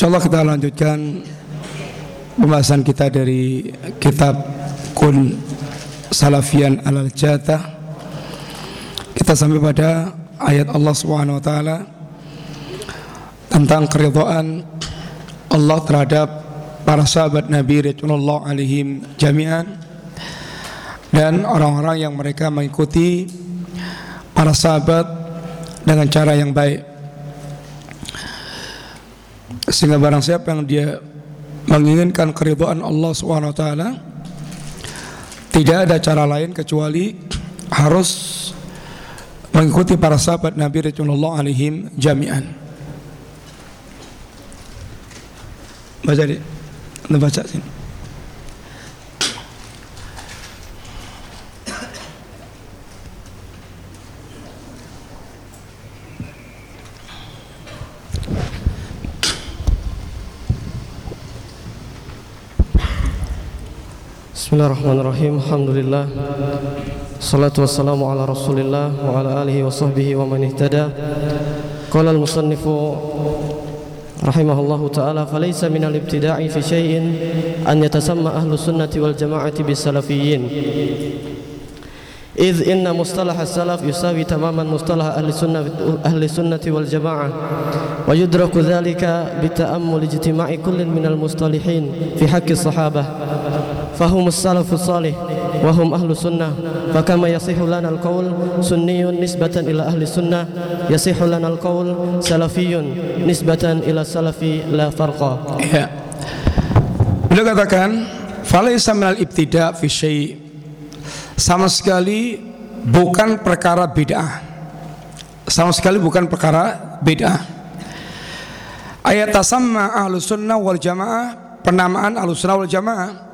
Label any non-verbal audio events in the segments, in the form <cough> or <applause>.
Insyaallah kita lanjutkan pembahasan kita dari kitab Kun Salafian Alal Jatah. Kita sampai pada ayat Allah Subhanahu wa taala tentang keridhaan Allah terhadap para sahabat Nabi Rasulullah alaihim jami'an dan orang-orang yang mereka mengikuti para sahabat dengan cara yang baik sehingga barang siapa yang dia menginginkan keridhaan Allah SWT tidak ada cara lain kecuali harus mengikuti para sahabat Nabi Rasulullah alaihim jami'an. Baca deh baca sini بسم الله الرحمن الرحيم الحمد لله الصلاة والسلام على رسول الله وعلى آله وصحبه ومن اهتدى قال المصنف رحمه الله تعالى فليس من الابتداع في شيء أن يتسمى أهل السنة والجماعة بالسلفيين إذ إن مصطلح السلف يساوي تماما مصطلح أهل السنة أهل السنة والجماعة ويدرك ذلك بتأمل اجتماع كل من المصطلحين في حق الصحابة. fahum salafus salih wa hum ahlu sunnah fa kama yasihu lana al-qaul nisbatan ila ahli sunnah yasihu lana al-qaul salafiyun nisbatan salafi beliau katakan falaisa minal ibtida fi sama sekali bukan perkara beda, sama sekali bukan perkara beda. ayat tasamma ahlu sunnah wal jamaah penamaan ahlu sunnah wal jamaah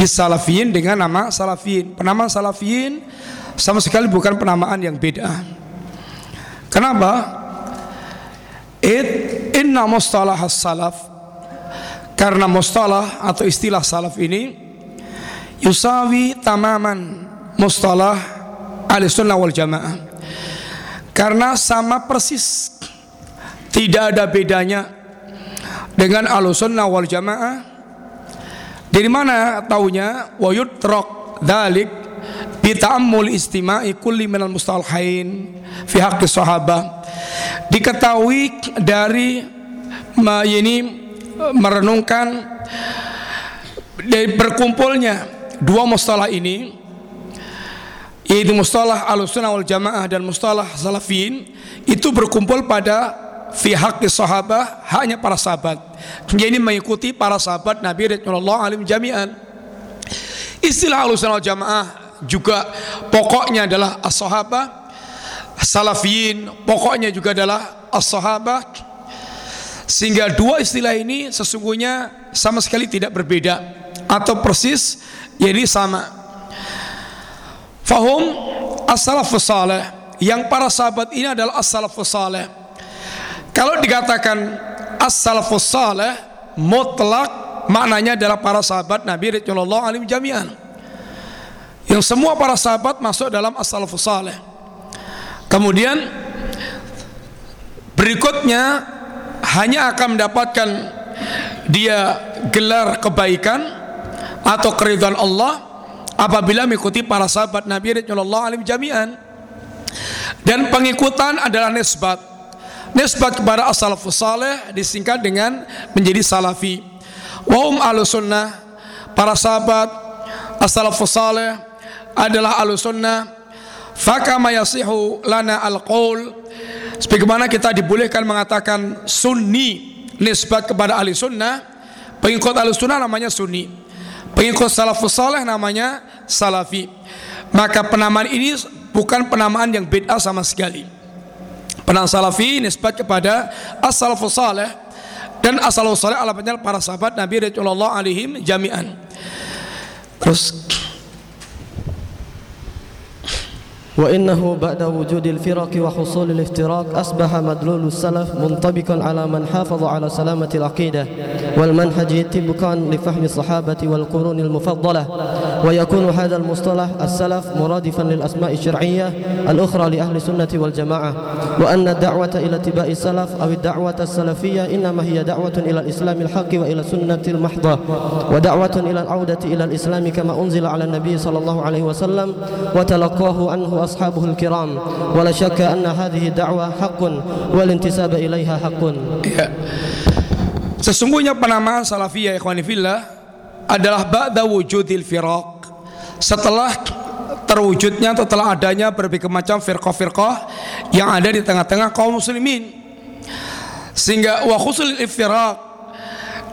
bisalafiyin dengan nama salafiyin. Penamaan salafiyin sama sekali bukan penamaan yang beda. Kenapa? It inna mustalah salaf karena mustalah atau istilah salaf ini yusawi tamaman mustalah ahli sunnah wal jamaah karena sama persis tidak ada bedanya dengan ahli sunnah wal jamaah dari mana taunya? Wa yutraq dzalik bi ta'ammul istima'i kulli minal mustalahain fi haqqi sahabah. Diketahui dari ini merenungkan dari berkumpulnya dua mustalah ini yaitu mustalah al-sunnah wal jamaah dan mustalah salafin itu berkumpul pada fi haqqi sahabah hanya para sahabat. Jadi mengikuti para sahabat Nabi Rasulullah alim jami'an. Istilah Ahlussunnah Jamaah juga pokoknya adalah as-sahabah, salafiyin pokoknya juga adalah as-sahabah. Sehingga dua istilah ini sesungguhnya sama sekali tidak berbeda atau persis jadi sama. Fahum as-salafus salih yang para sahabat ini adalah as-salafus salih kalau dikatakan as-salafus salih mutlak maknanya adalah para sahabat Nabi Rasulullah alim jami'an. Yang semua para sahabat masuk dalam as-salafus salih. Kemudian berikutnya hanya akan mendapatkan dia gelar kebaikan atau keridhaan Allah apabila mengikuti para sahabat Nabi Rasulullah alim jami'an. Dan pengikutan adalah nisbat nisbat kepada as-salafus salih disingkat dengan menjadi salafi. Wa hum sunnah para sahabat as-salafus salih adalah sunnah. Fakama yasihu lana al-qaul sebagaimana kita dibolehkan mengatakan sunni nisbat kepada ahli sunnah pengikut ahli sunnah namanya sunni pengikut salafus salih namanya salafi maka penamaan ini bukan penamaan yang bid'ah sama sekali Penang salafi nisbat kepada as-salafus dan as-salafus salih alamatnya para sahabat Nabi Rasulullah alaihim jami'an. Terus وإنه بعد وجود الفرق وحصول الافتراق أصبح مدلول السلف منطبقا على من حافظ على سلامة العقيدة والمنهج طبقا لفهم الصحابة والقرون المفضلة. ويكون هذا المصطلح السلف مرادفا للأسماء الشرعية الأخرى لأهل السنة والجماعة. وأن الدعوة إلى اتباع السلف أو الدعوة السلفية إنما هي دعوة إلى الإسلام الحق وإلى السنة المحضة. ودعوة إلى العودة إلى الإسلام كما أنزل على النبي صلى الله عليه وسلم وتلقاه عنه أصحابه الكرام ولا شك أن هذه الدعوة حق والانتساب إليها حق Ya. Sesungguhnya penamaan salafiyah ikhwani fillah adalah ba'da wujudil firaq. Setelah terwujudnya atau telah adanya berbagai macam firqah-firqah yang ada di tengah-tengah kaum muslimin. Sehingga wa khusul iftiraq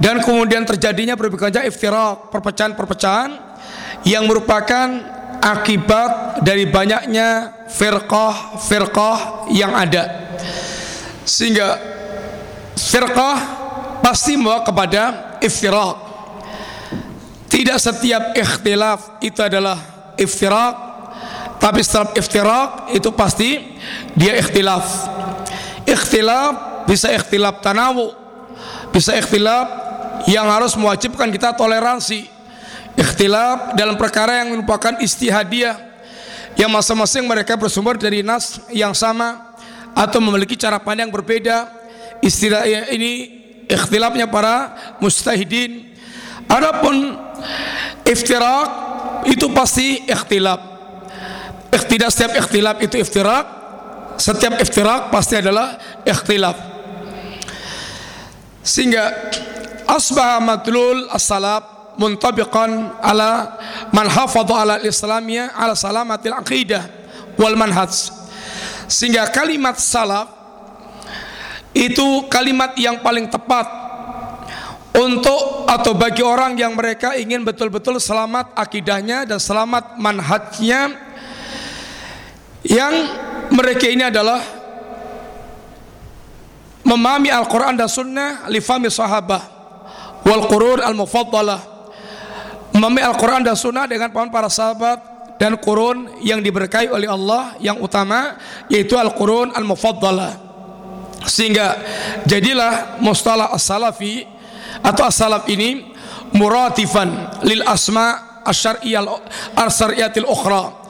dan kemudian terjadinya berbagai macam iftiraq, perpecahan-perpecahan yang merupakan akibat dari banyaknya firqah-firqah yang ada. Sehingga firqah pasti membawa kepada iftiraq. Tidak setiap ikhtilaf itu adalah iftiraq, tapi setiap iftiraq itu pasti dia ikhtilaf. Ikhtilaf bisa ikhtilaf tanawu, bisa ikhtilaf yang harus mewajibkan kita toleransi. Ikhtilaf dalam perkara yang merupakan istihadiyah yang masing-masing mereka bersumber dari nas yang sama atau memiliki cara pandang berbeda. Istilah ini ikhtilafnya para mustahidin. Adapun iftirak itu pasti ikhtilaf. Tidak setiap ikhtilaf itu iftirak setiap iftirak pasti adalah ikhtilaf. Sehingga asbah madlul as-salaf muntabiqan ala man hafadha ala al-islamiyah ala salamatil aqidah wal manhaj. Sehingga kalimat salaf itu kalimat yang paling tepat untuk atau bagi orang yang mereka ingin betul-betul selamat akidahnya dan selamat manhajnya yang mereka ini adalah memahami Al-Quran dan Sunnah lifami sahabah wal qurun al-mufaddalah memahami Al-Quran dan Sunnah dengan paham para sahabat dan kurun yang diberkahi oleh Allah yang utama yaitu Al-Qurun Al-Mufaddalah sehingga jadilah mustalah as-salafi atau as-salaf ini muratifan lil asma asyariyal arsariyatil ukhra.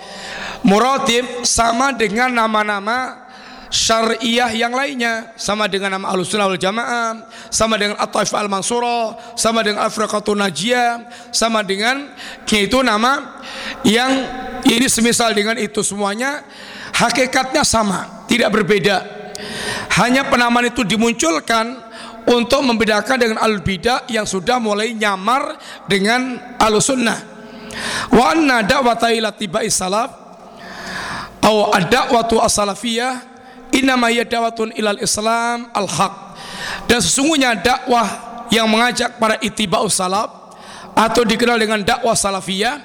Muratif sama dengan nama-nama syariah yang lainnya sama dengan nama Ahlussunnah wal Jamaah, sama dengan At-Taif Al-Mansurah, sama dengan Afriqatun Najiyah, sama dengan yaitu nama yang ini semisal dengan itu semuanya hakikatnya sama, tidak berbeda. Hanya penamaan itu dimunculkan untuk membedakan dengan al-bidah yang sudah mulai nyamar dengan al-sunnah. Wa anna da'wata ila tibai salaf atau ad-da'watu as-salafiyah Innama da'watun ilal Islam al-haq. Dan sesungguhnya dakwah yang mengajak para itiba'us salaf atau dikenal dengan dakwah salafiyah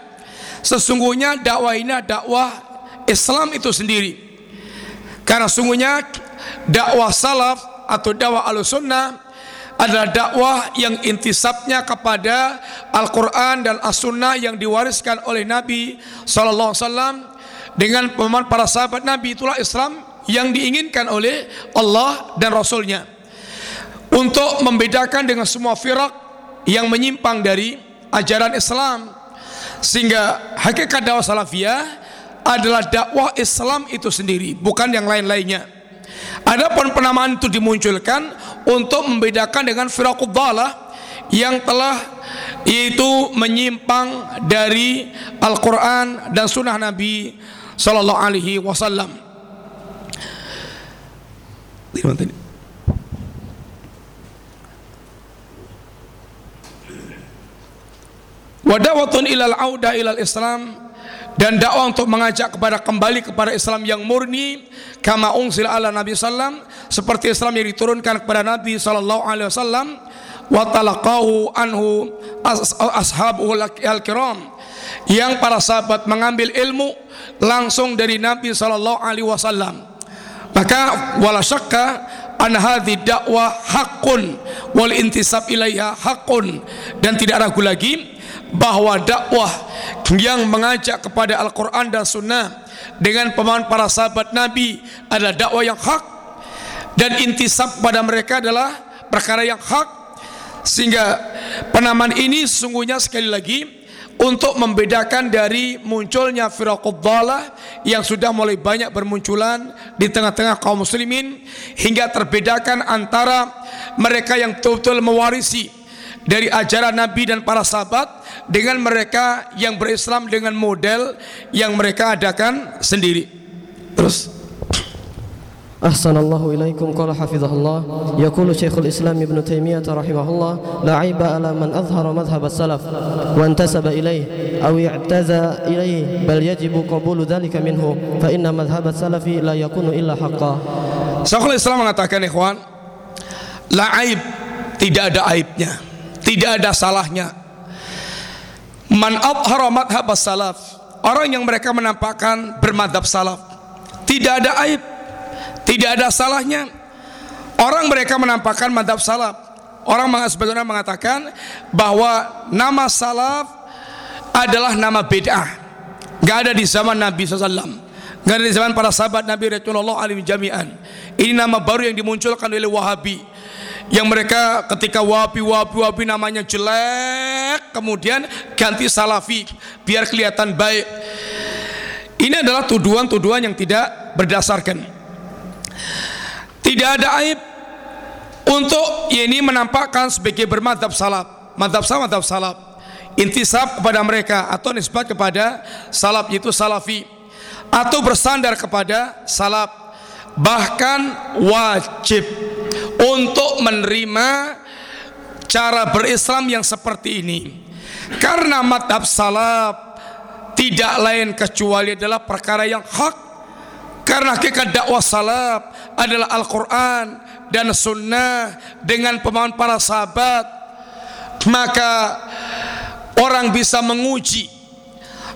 sesungguhnya dakwah ini dakwah Islam itu sendiri. Karena sesungguhnya dakwah salaf atau dakwah al-sunnah adalah dakwah yang intisabnya kepada Al-Quran dan As-Sunnah yang diwariskan oleh Nabi Wasallam dengan pemahaman para sahabat Nabi itulah Islam yang diinginkan oleh Allah dan Rasulnya. Untuk membedakan dengan semua firak yang menyimpang dari ajaran Islam. Sehingga hakikat dakwah salafiyah adalah dakwah Islam itu sendiri bukan yang lain-lainnya. Adapun penamaan itu dimunculkan untuk membedakan dengan firaqud yang telah yaitu menyimpang dari Al-Quran dan Sunnah Nabi Sallallahu Alaihi Wasallam. Wadawatun ilal auda ilal Islam dan dakwah untuk mengajak kepada kembali kepada Islam yang murni kama ungsil ala Nabi sallam seperti Islam yang diturunkan kepada Nabi sallallahu alaihi wasallam wa talaqahu anhu ashabuhu al-kiram yang para sahabat mengambil ilmu langsung dari Nabi sallallahu alaihi wasallam maka wala syakka an hadhi dakwah hakun wal intisab ilaiha hakun dan tidak ragu lagi bahwa dakwah yang mengajak kepada Al-Quran dan Sunnah dengan pemahaman para sahabat Nabi adalah dakwah yang hak. Dan intisab pada mereka adalah perkara yang hak. Sehingga penamaan ini sesungguhnya sekali lagi untuk membedakan dari munculnya firaqud dhalah yang sudah mulai banyak bermunculan di tengah-tengah kaum muslimin hingga terbedakan antara mereka yang betul-betul mewarisi dari ajaran Nabi dan para sahabat dengan mereka yang berislam dengan model yang mereka adakan sendiri. Terus أحسن الله إليكم قال حفظه الله يقول شيخ الإسلام ابن تيمية رحمه الله لا عيب على من أظهر مذهب السلف وانتسب إليه أو اعتزى إليه بل يجب قبول ذلك منه فإن مذهب السلف لا يكون إلا حقا Syekhul Islam mengatakan ikhwan La aib Tidak ada aibnya Tidak ada salahnya Man abhara madhab salaf Orang yang mereka menampakkan bermadhab salaf Tidak ada aib tidak ada salahnya. Orang mereka menampakkan madhab salaf. Orang sebagian orang mengatakan Bahwa nama salaf Adalah nama bid'ah. Gak ada di zaman Nabi SAW Gak ada di zaman para sahabat Nabi Rasulullah alim jami'an. Ini nama baru yang dimunculkan oleh Wahabi. Yang mereka ketika Wahabi, Wahabi, Wahabi namanya jelek Kemudian ganti Salafi Biar kelihatan baik. Ini adalah tuduhan-tuduhan yang tidak berdasarkan tidak ada aib untuk ini menampakkan sebagai bermadhab salaf. Madhab salaf, madhab salaf. Intisab kepada mereka atau nisbat kepada salaf itu salafi atau bersandar kepada salaf bahkan wajib untuk menerima cara berislam yang seperti ini karena madhab salaf tidak lain kecuali adalah perkara yang hak karena hakikat dakwah salaf adalah Al-Quran dan Sunnah dengan pemahaman para sahabat maka orang bisa menguji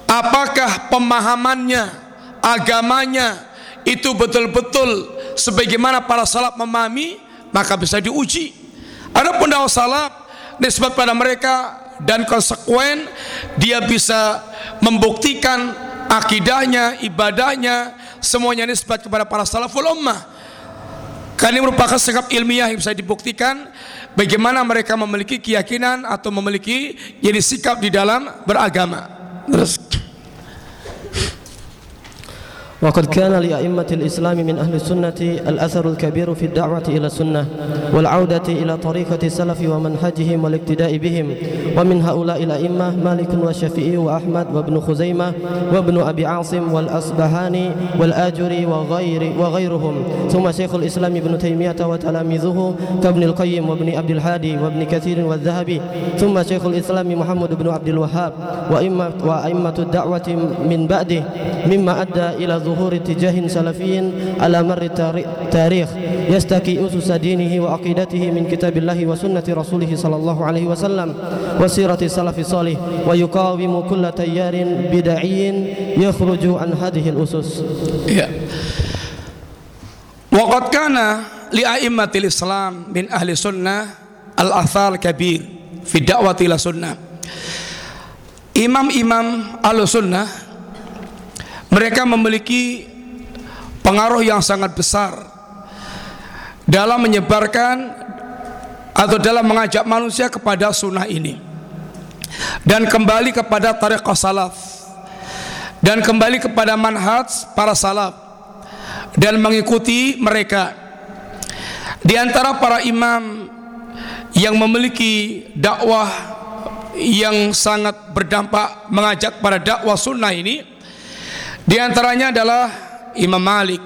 apakah pemahamannya agamanya itu betul-betul sebagaimana para salaf memahami maka bisa diuji. Adapun dakwah salaf nisbat pada mereka dan konsekuen dia bisa membuktikan akidahnya, ibadahnya semuanya nisbat kepada para salaful ummah. Karena ini merupakan sikap ilmiah yang bisa dibuktikan bagaimana mereka memiliki keyakinan atau memiliki jadi sikap di dalam beragama. Terus وقد كان لأئمة الإسلام من أهل السنة الأثر الكبير في الدعوة إلى السنة والعودة إلى طريقة السلف ومنهجهم والاقتداء بهم. ومن هؤلاء الأئمة مالك والشافعي وأحمد وابن خزيمة وابن أبي عاصم والأصبهاني والآجري وغير وغيرهم. ثم شيخ الإسلام ابن تيمية وتلاميذه كابن القيم وابن عبد الحادي وابن كثير والذهبي. ثم شيخ الإسلام محمد بن عبد الوهاب وأئمة الدعوة من بعده مما أدى إلى ظهور اتجاه سلفي على مر التاريخ يستكي أسس دينه وعقيدته من كتاب الله وسنة رسوله صلى الله عليه وسلم وسيرة السلف الصالح ويقاوم كل تيار بدعي يخرج عن هذه الأسس Ya. Waqad kana li a'immatil Islam min ahli sunnah al-athar kabir fi da'wati ila sunnah. Imam-imam al-sunnah mereka memiliki pengaruh yang sangat besar dalam menyebarkan atau dalam mengajak manusia kepada sunnah ini. Dan kembali kepada tariqah salaf. Dan kembali kepada manhaj para salaf. Dan mengikuti mereka. Di antara para imam yang memiliki dakwah yang sangat berdampak mengajak pada dakwah sunnah ini di antaranya adalah Imam Malik,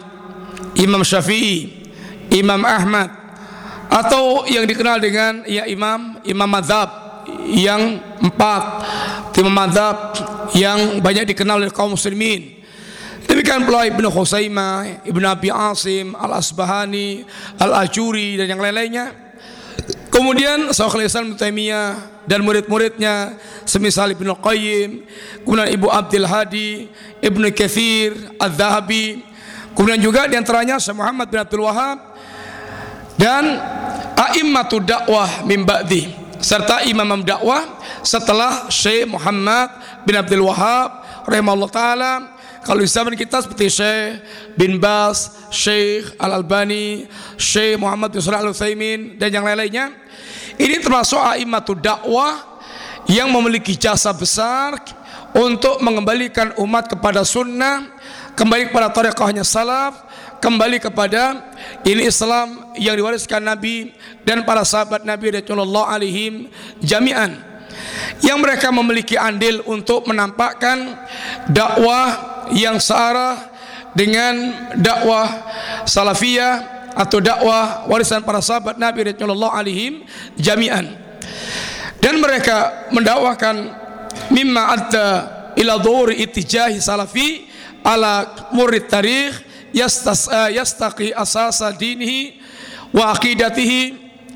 Imam Syafi'i, Imam Ahmad atau yang dikenal dengan ya Imam Imam Madzhab yang empat Imam Madzhab yang banyak dikenal oleh kaum muslimin Demikian pula Ibnu Khuzaimah, Ibnu Abi Asim, Al-Asbahani, Al-Ajuri dan yang lain-lainnya. Kemudian Syekhul Islam Taimiyah dan murid-muridnya semisal Ibnu Qayyim, kemudian Ibu Abdul Hadi, Ibnu Katsir, Al-Zahabi, kemudian juga di antaranya Syekh Muhammad bin Abdul Wahab dan a'immatu dakwah min ba'di serta imam dakwah setelah Syekh Muhammad bin Abdul Wahab rahimahullah taala kalau di zaman kita seperti Syekh bin Bas, Syekh Al-Albani, Syekh Muhammad bin Al-Utsaimin dan yang lain-lainnya. Ini termasuk aimatul dakwah yang memiliki jasa besar untuk mengembalikan umat kepada sunnah, kembali kepada tariqahnya salaf, kembali kepada ini Islam yang diwariskan Nabi dan para sahabat Nabi Rasulullah alaihim jami'an yang mereka memiliki andil untuk menampakkan dakwah yang searah dengan dakwah salafiyah atau dakwah warisan para sahabat Nabi Rasulullah alaihim jami'an. Dan mereka mendakwakan mimma adda ila dhuhuri ittijahi salafi ala murid tarikh yastas, uh, yastaqi asasa dinihi wa aqidatihi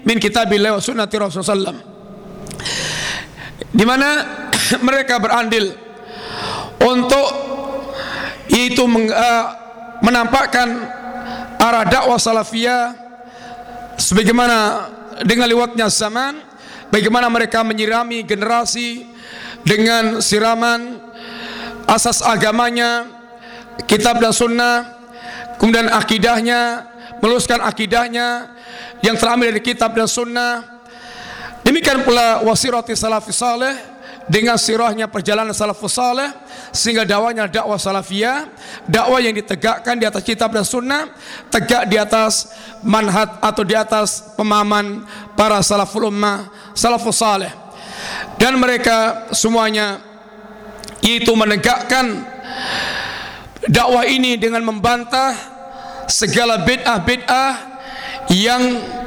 min kitabillah wa sunnati rasulullah di mana <clears throat> mereka berandil untuk itu meng, uh, menampakkan arah dakwah salafiyah sebagaimana dengan lewatnya zaman bagaimana mereka menyirami generasi dengan siraman asas agamanya kitab dan sunnah kemudian akidahnya meluaskan akidahnya yang terambil dari kitab dan sunnah. Demikian pula wasirati salafi saleh dengan sirahnya perjalanan salafus saleh sehingga dakwahnya dakwah salafiyah dakwah yang ditegakkan di atas kitab dan sunnah tegak di atas manhat atau di atas pemahaman para salaful ummah salafus saleh. Dan mereka semuanya yaitu menegakkan dakwah ini dengan membantah segala bid'ah-bid'ah yang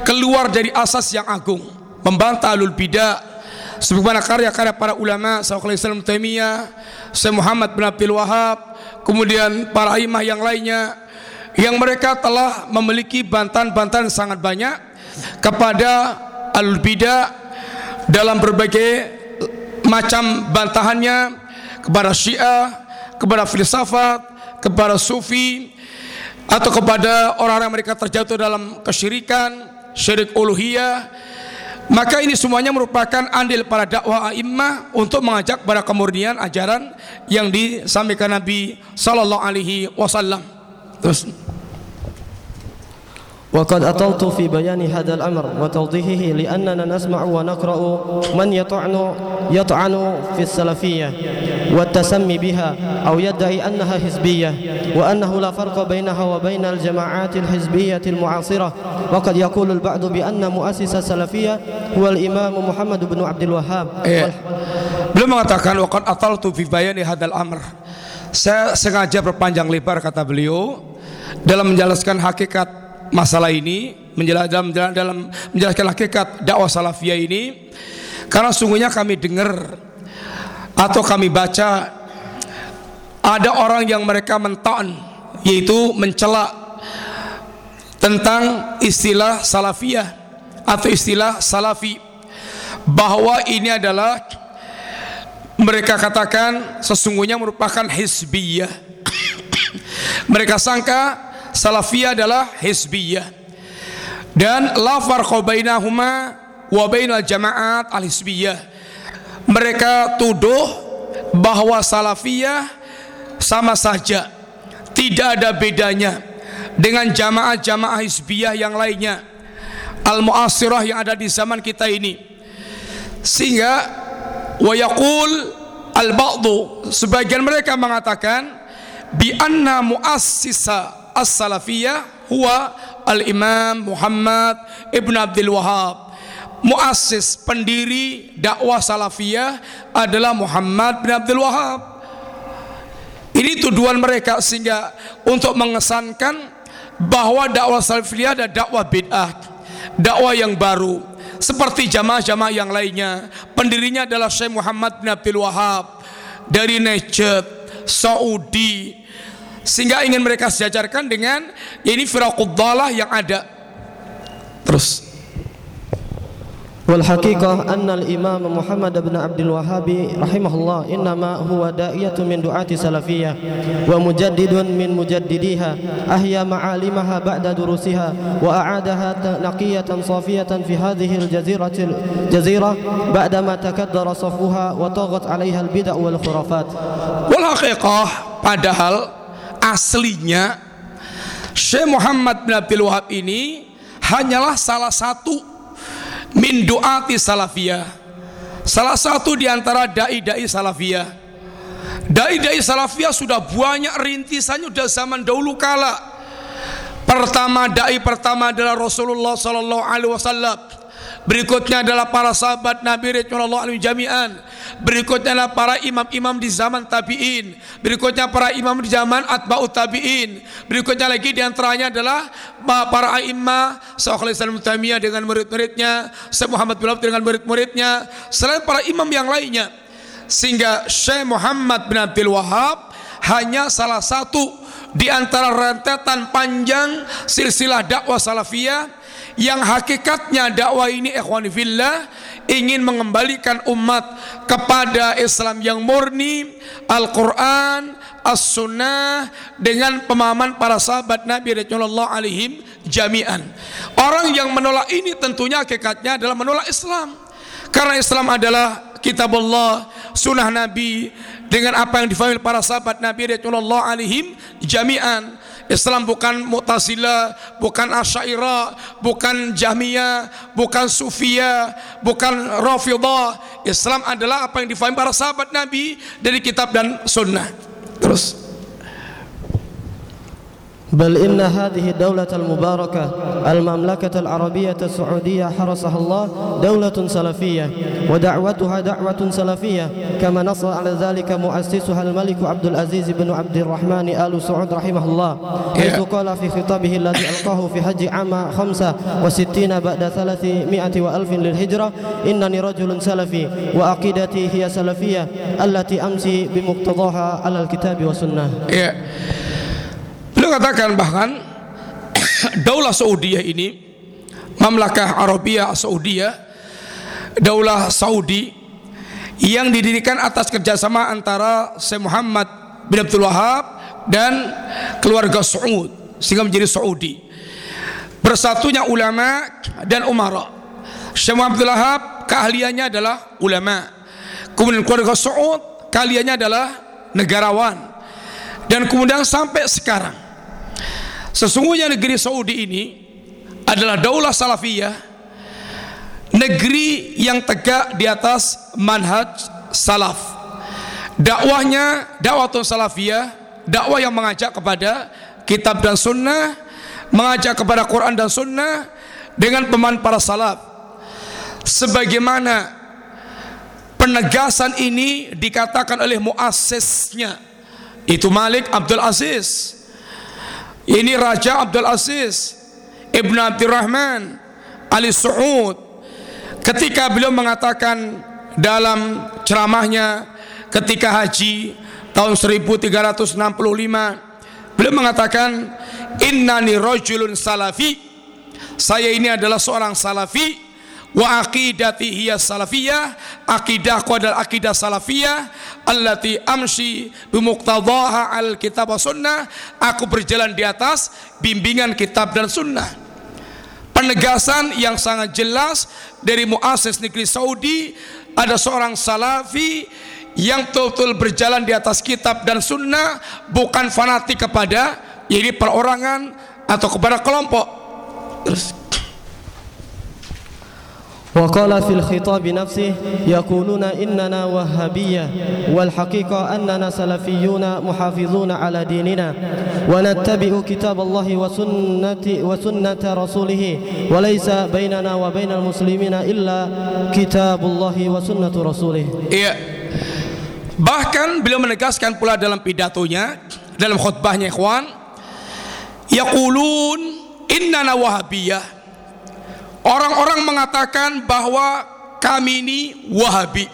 keluar dari asas yang agung. Membantah alul bidah sebagaimana karya-karya para ulama Syaikhul Islam Taimiyah, Syekh Muhammad bin Abdul Wahab, kemudian para imam yang lainnya yang mereka telah memiliki bantahan-bantahan sangat banyak kepada al bidah dalam berbagai macam bantahannya kepada Syiah, kepada filsafat, kepada sufi atau kepada orang-orang mereka terjatuh dalam kesyirikan, syirik uluhiyah maka ini semuanya merupakan andil para dakwah a'immah untuk mengajak pada kemurnian ajaran yang disampaikan Nabi sallallahu alaihi wasallam. Terus وقد أطلت في بيان هذا الأمر وتوضيحه لأننا نسمع ونقرأ من يطعن يطعن في السلفية والتسمي بها أو يدعي أنها حزبية وأنه لا فرق بينها وبين الجماعات الحزبية المعاصرة وقد يقول البعض بأن مؤسس السلفية هو الإمام محمد بن عبد الوهاب Iya. Beliau mengatakan waqad ataltu fi bayani hadal amr. Saya sengaja berpanjang lebar kata beliau dalam menjelaskan hakikat masalah ini, menjelaskan dalam, dalam, menjelaskan hakikat dakwah salafiyah ini karena sungguhnya kami dengar atau kami baca ada orang yang mereka mentaan yaitu mencela tentang istilah salafiyah atau istilah salafi bahwa ini adalah mereka katakan sesungguhnya merupakan hizbiyah. <coughs> Mereka sangka salafiyah adalah hizbiyah. Dan la farqa bainahuma wa bainal jama'at al hizbiyah mereka tuduh bahwa salafiyah sama saja. Tidak ada bedanya dengan jamaah-jamaah hizbiyah yang lainnya. Al-mu'asirah yang ada di zaman kita ini. Sehingga wa yaqul al-ba'du. Sebagian mereka mengatakan bi anna muassisa as-salafiyah huwa al-imam Muhammad ibn Abdul Wahab muassis pendiri dakwah salafiyah adalah Muhammad bin Abdul Wahab ini tuduhan mereka sehingga untuk mengesankan bahwa dakwah salafiyah ada dakwah bid'ah dakwah yang baru seperti jamaah-jamaah yang lainnya. Pendirinya adalah Syekh Muhammad bin Abdul Wahab dari Najd Saudi sehingga ingin mereka sejajarkan dengan ini firaquddalah yang ada terus والحقيقة أن الإمام محمد بن عبد الوهاب رحمه الله إنما هو داعية من دعاة سلفية ومجدد من مجدديها أحيا معالمها بعد دروسها وأعادها نقية صافية في هذه الجزيرة الجزيرة بعدما تكدر صفوها وطغت عليها البدع والخرافات wal haqiqah padahal aslinya Syekh Muhammad bin Abdul Wahab ini hanyalah salah satu min duati salafiyah salah satu di antara dai-dai salafiyah. Dai-dai salafiyah sudah banyak rintisannya sudah zaman dahulu kala. Pertama dai pertama adalah Rasulullah sallallahu alaihi wasallam. Berikutnya adalah para sahabat Nabi Rasulullah alaihi jami'an. Berikutnya adalah para imam-imam di zaman tabi'in. Berikutnya para imam di zaman atba'ut tabi'in. Berikutnya lagi di antaranya adalah para a'immah Syaikhul Islam Taimiyah dengan murid-muridnya, Syekh Muhammad bin Abdul dengan murid-muridnya, selain para imam yang lainnya. Sehingga Syekh Muhammad bin Abdul Wahab hanya salah satu di antara rentetan panjang silsilah dakwah salafiyah yang hakikatnya dakwah ini ikhwani fillah ingin mengembalikan umat kepada Islam yang murni Al-Quran As-Sunnah dengan pemahaman para sahabat Nabi Rasulullah alaihim jami'an. Orang yang menolak ini tentunya hakikatnya adalah menolak Islam. Karena Islam adalah kitab Allah sunnah Nabi dengan apa yang difahami para sahabat Nabi Rasulullah alaihim jami'an Islam bukan Mu'tazila, bukan Asy'ariyah, bukan Jahmiyah, bukan Sufiyah, bukan Rafidhah. Islam adalah apa yang difahami para sahabat Nabi dari kitab dan sunnah. Terus بل إن هذه الدولة المباركة المملكة العربية السعودية حرسها الله دولة سلفية ودعوتها دعوة سلفية. كما نص على ذلك مؤسسها الملك عبد العزيز بن عبد الرحمن آل سعود رحمه الله حيث قال في خطابه الذي ألقاه في حج عام 65 بعد 300 وألف للهجرة إنني رجل سلفي وعقيدتي هي سلفية التي أمسي بمقتضاها على الكتاب والسنة. yeah. Beliau katakan bahkan <coughs> Daulah Saudiyah ini Mamlakah Arabia Saudiyah Daulah Saudi Yang didirikan atas kerjasama antara Syekh Muhammad bin Abdul Wahab Dan keluarga Saud Sehingga menjadi Saudi. Bersatunya ulama dan umara. Syekh Muhammad Abdul Wahab Keahliannya adalah ulama. Kemudian keluarga Saud Keahliannya adalah negarawan. Dan kemudian sampai sekarang Sesungguhnya negeri Saudi ini adalah daulah salafiyah negeri yang tegak di atas manhaj salaf. Dakwahnya dakwah salafiyah, dakwah yang mengajak kepada kitab dan sunnah, mengajak kepada Quran dan sunnah dengan pemahaman para salaf. Sebagaimana penegasan ini dikatakan oleh muassisnya itu Malik Abdul Aziz ini Raja Abdul Aziz Ibn Abdurrahman Ali Su'ud ketika beliau mengatakan dalam ceramahnya ketika haji tahun 1365 beliau mengatakan innani rajulun salafi. Saya ini adalah seorang salafi wa aqidati hiya salafiyah akidahku adalah akidah salafiyah allati amshi bimuqtadaha al kitab sunnah. Aku berjalan di atas bimbingan kitab dan sunnah. Penegasan yang sangat jelas dari muassis negeri Saudi ada seorang salafi yang betul-betul berjalan di atas kitab dan sunnah bukan fanatik kepada ini perorangan atau kepada kelompok. Terus وقال في الخطاب نفسه يقولون إننا وهابية والحقيقة أننا سلفيون محافظون على ديننا ونتبع كتاب الله وسنة, وسنة رسوله وليس بيننا وبين المسلمين إلا كتاب الله وسنة رسوله Iya. Bahkan beliau menegaskan pula dalam pidatonya, dalam khutbahnya ikhwan, yaqulun innana wahabiyah Orang-orang mengatakan bahwa kami ini Wahabi.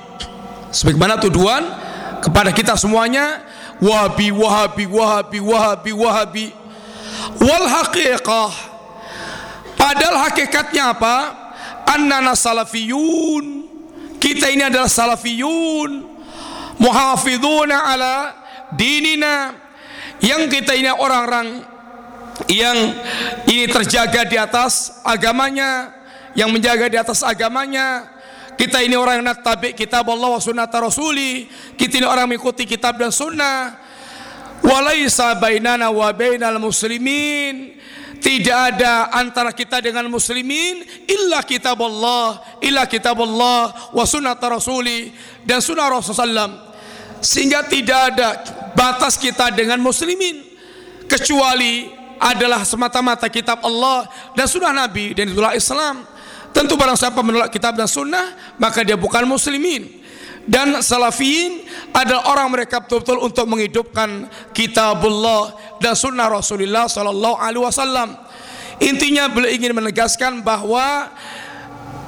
Sebagaimana tuduhan kepada kita semuanya Wahabi, Wahabi, Wahabi, Wahabi, Wahabi. Wal haqiqah. Padahal hakikatnya apa? Annana salafiyun. Kita ini adalah salafiyun. Muhafiduna ala dinina. Yang kita ini orang-orang yang ini terjaga di atas agamanya yang menjaga di atas agamanya. Kita ini orang yang tabi kitab Allah wa sunnah rasuli. Kita ini orang mengikuti kitab dan sunnah. Walaisa bainana wa bainal muslimin. Tidak ada antara kita dengan muslimin illa kitab Allah illa kitab Allah wa sunnat rasuli dan sunnah Rasulullah sehingga tidak ada batas kita dengan muslimin kecuali adalah semata-mata kitab Allah dan sunnah Nabi dan itulah Islam tentu barang siapa menolak kitab dan sunnah maka dia bukan muslimin dan salafiyin adalah orang mereka betul-betul untuk menghidupkan kitabullah dan sunnah Rasulullah sallallahu alaihi wasallam. Intinya beliau ingin menegaskan bahwa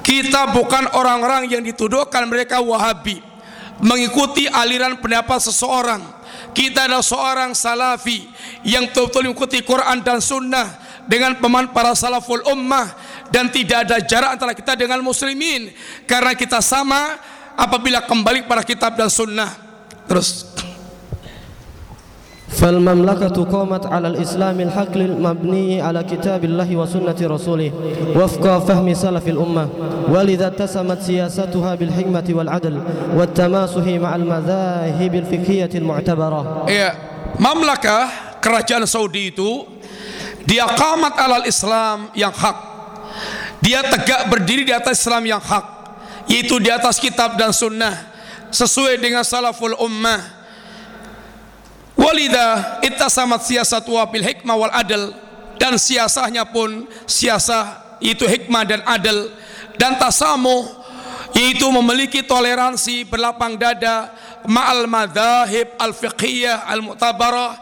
kita bukan orang-orang yang dituduhkan mereka Wahabi mengikuti aliran pendapat seseorang. Kita adalah seorang salafi yang betul-betul mengikuti Quran dan sunnah dengan pemahaman para salaful ummah dan tidak ada jarak antara kita dengan muslimin. Karena kita sama apabila kembali pada kitab dan sunnah. Terus فالمملكة قامت على الإسلام الحق المبني على كتاب الله وسنة رسوله وفق فهم سلف الأمة ولذا اتسمت سياستها بالحكمة والعدل والتماسح مع المذاهب الفقهية المعتبرة ya mamlakah kerajaan Saudi itu dia qamat alal Islam yang hak dia tegak berdiri di atas Islam yang hak yaitu di atas kitab dan sunnah sesuai dengan salaful ummah walida ittasamat siyasatu bil hikmah wal adl. Dan siasahnya pun siasah itu hikmah dan adil dan tasamuh yaitu memiliki toleransi berlapang dada ma'al madhahib al fiqhiyah al mu'tabarah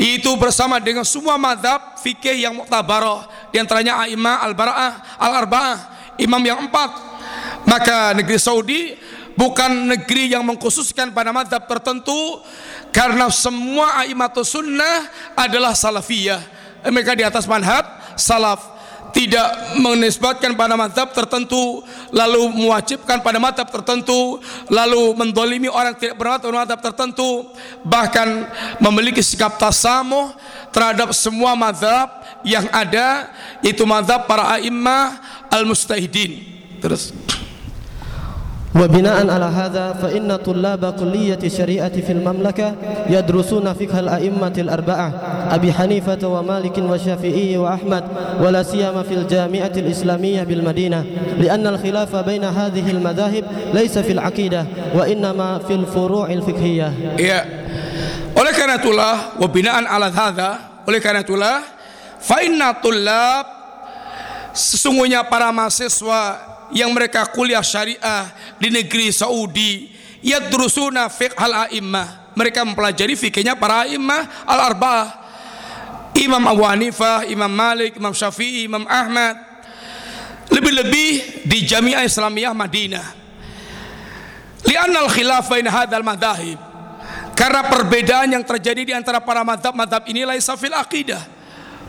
itu bersama dengan semua madhab fikih yang mu'tabarah. Di antaranya a'imah al bara'ah al arba'ah imam yang empat. Maka negeri Saudi bukan negeri yang mengkhususkan pada madhab tertentu karena semua aimatus sunnah adalah salafiyah. Mereka di atas manhaj salaf. Tidak menisbatkan pada madhab tertentu lalu mewajibkan pada madhab tertentu lalu mendolimi orang tidak bermadhab madhab tertentu bahkan memiliki sikap tasamuh terhadap semua madhab yang ada itu madhab para a'immah al-mustahidin. Terus وبناء على هذا فإن طلاب كلية الشريعة في المملكة يدرسون فقه الأئمة الأربعة أبي حنيفة ومالك والشافعي وأحمد ولا سيما في الجامعة الإسلامية بالمدينة لأن الخلاف بين هذه المذاهب ليس في العقيدة وإنما في الفروع الفقهية. Ya. Oleh karena itulah wabinaan ala hadza, oleh karena itulah fa inna sesungguhnya para mahasiswa yang mereka kuliah syariah di negeri Saudi yadrusuna fiqh al a'immah. Mereka mempelajari fikihnya para a'immah al arba'ah Imam Abu Hanifah, Imam Malik, Imam Syafi'i, Imam Ahmad. Lebih-lebih di Jami'ah Islamiyah Madinah. Li'anna al-khilafah in hadzal madahib. Karena perbedaan yang terjadi di antara para madhab-madhab ini laisa fil aqidah.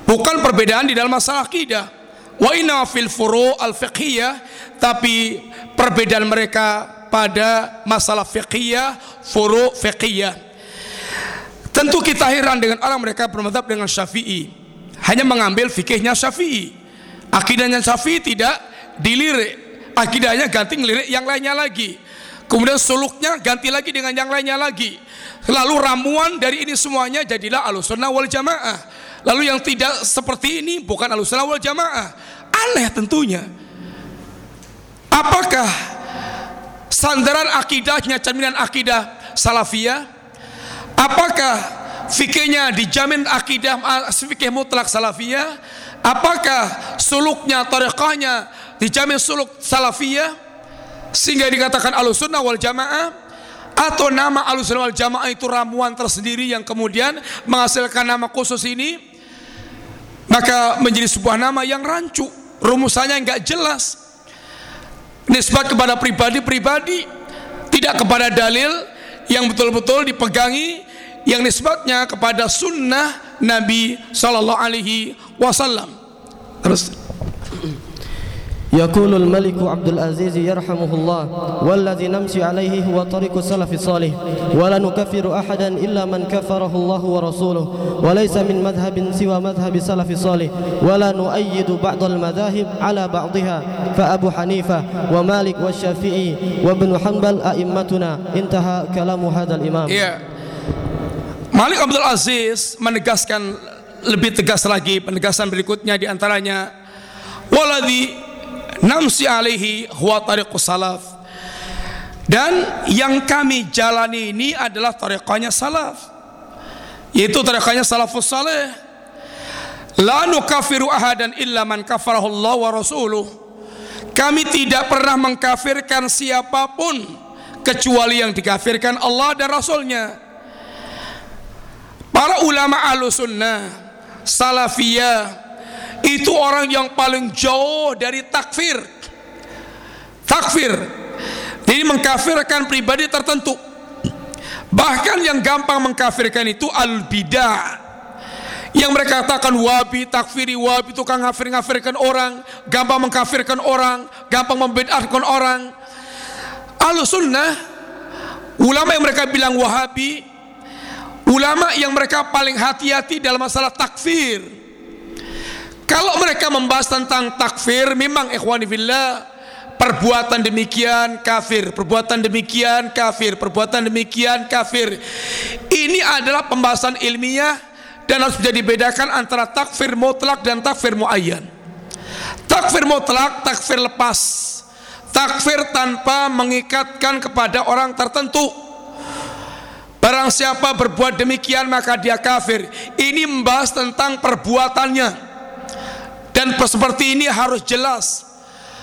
Bukan perbedaan di dalam masalah akidah wa inna fil furu al fiqhiyah tapi perbedaan mereka pada masalah fiqhiyah, furu fiqhiyah. Tentu kita heran dengan orang mereka bermadhab dengan Syafi'i. Hanya mengambil fikihnya Syafi'i. Akidahnya Syafi'i tidak dilirik. Akidahnya ganti ngelirik yang lainnya lagi. Kemudian suluknya ganti lagi dengan yang lainnya lagi. Lalu ramuan dari ini semuanya jadilah alusunnah wal jamaah. Lalu yang tidak seperti ini bukan alusunnah wal jamaah. Aneh tentunya. Apakah sandaran akidahnya cerminan akidah salafiyah? Apakah fikihnya dijamin akidah fikih mutlak salafiyah? Apakah suluknya, tariqahnya dijamin suluk salafiyah? Sehingga dikatakan alusunnah wal jamaah atau nama alusunnah wal jamaah itu ramuan tersendiri yang kemudian menghasilkan nama khusus ini maka menjadi sebuah nama yang rancu. Rumusannya nggak jelas. Nisbat kepada pribadi-pribadi tidak kepada dalil yang betul-betul dipegangi yang nisbatnya kepada sunnah Nabi Sallallahu Alaihi Wasallam. Terus يقول الملك عبد العزيز يرحمه الله والذي نمشي عليه هو طريق السلف الصالح ولا نكفر أحدا إلا من كفره الله ورسوله وليس من مذهب سوى مذهب السلف الصالح ولا نؤيد بعض المذاهب على بعضها فأبو حنيفة ومالك والشافعي وابن حنبل أئمتنا انتهى كلام هذا الإمام ya Malik Abdul Aziz menegaskan lebih tegas lagi penegasan berikutnya di antaranya waladhi namsi alaihi huwa tariqus salaf. Dan yang kami jalani ini adalah tariqahnya salaf. Yaitu tariqahnya salafus saleh la nukafiru ahadan illa man kafarahu Allah wa rasuluh. Kami tidak pernah mengkafirkan siapa pun kecuali yang dikafirkan Allah dan Rasulnya. Para ulama ahlu sunnah Salafiyah Itu orang yang paling jauh dari takfir. Takfir. Jadi mengkafirkan pribadi tertentu. Bahkan yang gampang mengkafirkan itu Al-bidah yang mereka katakan wabi, takfiri wabi, tukang ngafir-ngafirkan orang, gampang mengkafirkan orang, gampang membedakan orang. Ahlu sunnah, ulama yang mereka bilang wahabi, Ulama yang mereka paling hati-hati dalam masalah takfir. Kalau mereka membahas tentang takfir, memang ikhwani fillah, perbuatan demikian kafir, perbuatan demikian kafir, perbuatan demikian kafir. Ini adalah pembahasan ilmiah dan harus bisa dibedakan antara takfir mutlak dan takfir muayyan. Takfir mutlak, takfir lepas. Takfir tanpa mengikatkan kepada orang tertentu. Barang siapa berbuat demikian maka dia kafir. Ini membahas tentang perbuatannya. Dan seperti ini harus jelas.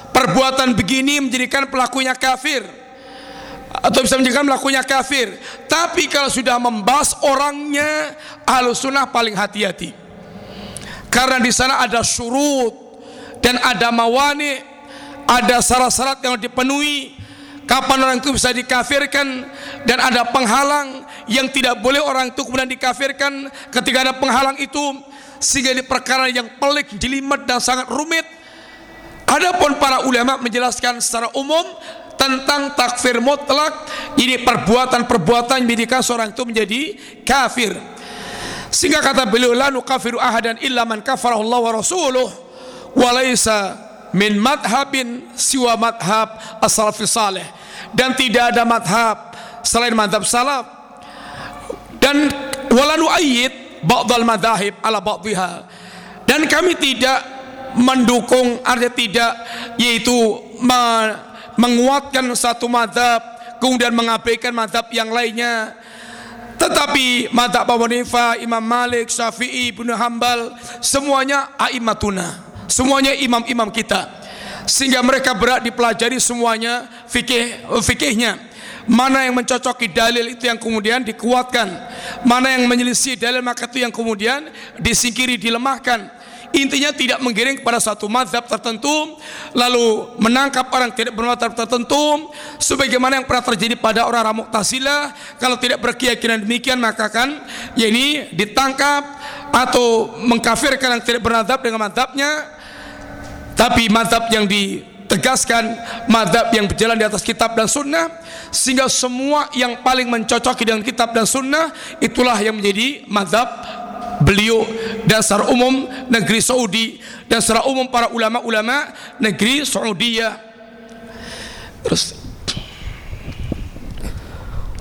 Perbuatan begini menjadikan pelakunya kafir. Atau bisa menjadikan pelakunya kafir. Tapi kalau sudah membahas orangnya, ahlu sunnah paling hati-hati. Karena di sana ada syurut dan ada mawani, ada syarat-syarat yang dipenuhi kapan orang itu bisa dikafirkan dan ada penghalang yang tidak boleh orang itu kemudian dikafirkan ketika ada penghalang itu sehingga ini perkara yang pelik, jelimet dan sangat rumit. Adapun para ulama menjelaskan secara umum tentang takfir mutlak ini perbuatan-perbuatan yang menjadikan seorang itu menjadi kafir. Sehingga kata beliau la nukafiru ahadan illa man kafarahu Allah wa rasuluh min madhabin siwa madhab as-salafi salih dan tidak ada madhab selain madhab salaf dan walanu ayat ba'dal madhahib ala ba'dhiha dan kami tidak mendukung artinya tidak yaitu menguatkan satu madhab kemudian mengabaikan madhab yang lainnya. Tetapi madhab Abu Imam Malik, Syafi'i, Ibnu Hambal semuanya aimatuna semuanya imam-imam kita. Sehingga mereka berat dipelajari semuanya fikih fikihnya mana yang mencocoki dalil itu yang kemudian dikuatkan. Mana yang menyelisih dalil maka itu yang kemudian disingkiri dilemahkan. Intinya tidak menggiring kepada satu mazhab tertentu lalu menangkap orang tidak bermadzhab tertentu sebagaimana yang pernah terjadi pada orang-orang Mu'tazilah. Kalau tidak berkeyakinan demikian maka kan ya ini ditangkap atau mengkafirkan yang tidak bermadzhab dengan mazhabnya. Tapi madhab yang ditegaskan madhab yang berjalan di atas kitab dan sunnah sehingga semua yang paling mencocoki dengan kitab dan sunnah itulah yang menjadi madhab beliau dan secara umum negeri Saudi dan secara umum para ulama-ulama negeri Saudiyah. Terus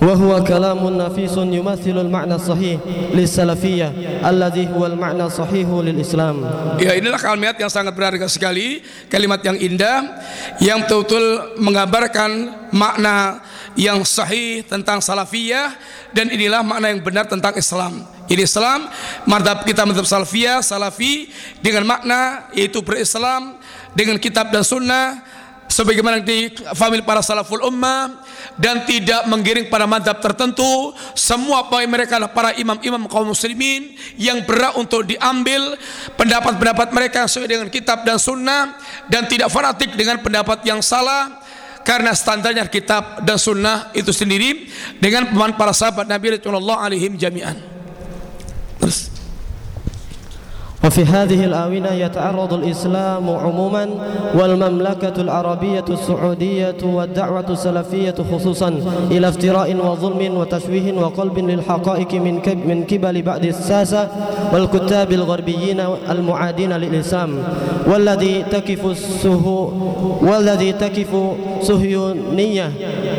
وهو كلام نفيس يمثل المعنى الصحيح للسلفية الذي هو المعنى الصحيح للإسلام Ya inilah kalimat yang sangat berharga sekali Kalimat yang indah Yang betul-betul menggambarkan makna yang sahih tentang salafiyah Dan inilah makna yang benar tentang Islam Ini Islam, madhab kita madhab salafiyah, salafi Dengan makna yaitu berislam Dengan kitab dan sunnah sebagaimana difahami para salaful ummah dan tidak menggiring pada madhab tertentu semua apa mereka adalah para imam-imam kaum muslimin yang berat untuk diambil pendapat-pendapat mereka sesuai dengan kitab dan sunnah dan tidak fanatik dengan pendapat yang salah karena standarnya kitab dan sunnah itu sendiri dengan pemahaman para sahabat Nabi Rasulullah alaihim jami'an. Terus وفي هذه الآونة يتعرض الإسلام عموما والمملكة العربية السعودية والدعوة السلفية خصوصا إلى افتراء وظلم وتشويه وقلب للحقائق من من قبل بعض الساسة والكتاب الغربيين المعادين للإسلام. والذي تكف السهو والذي تكف صهيونية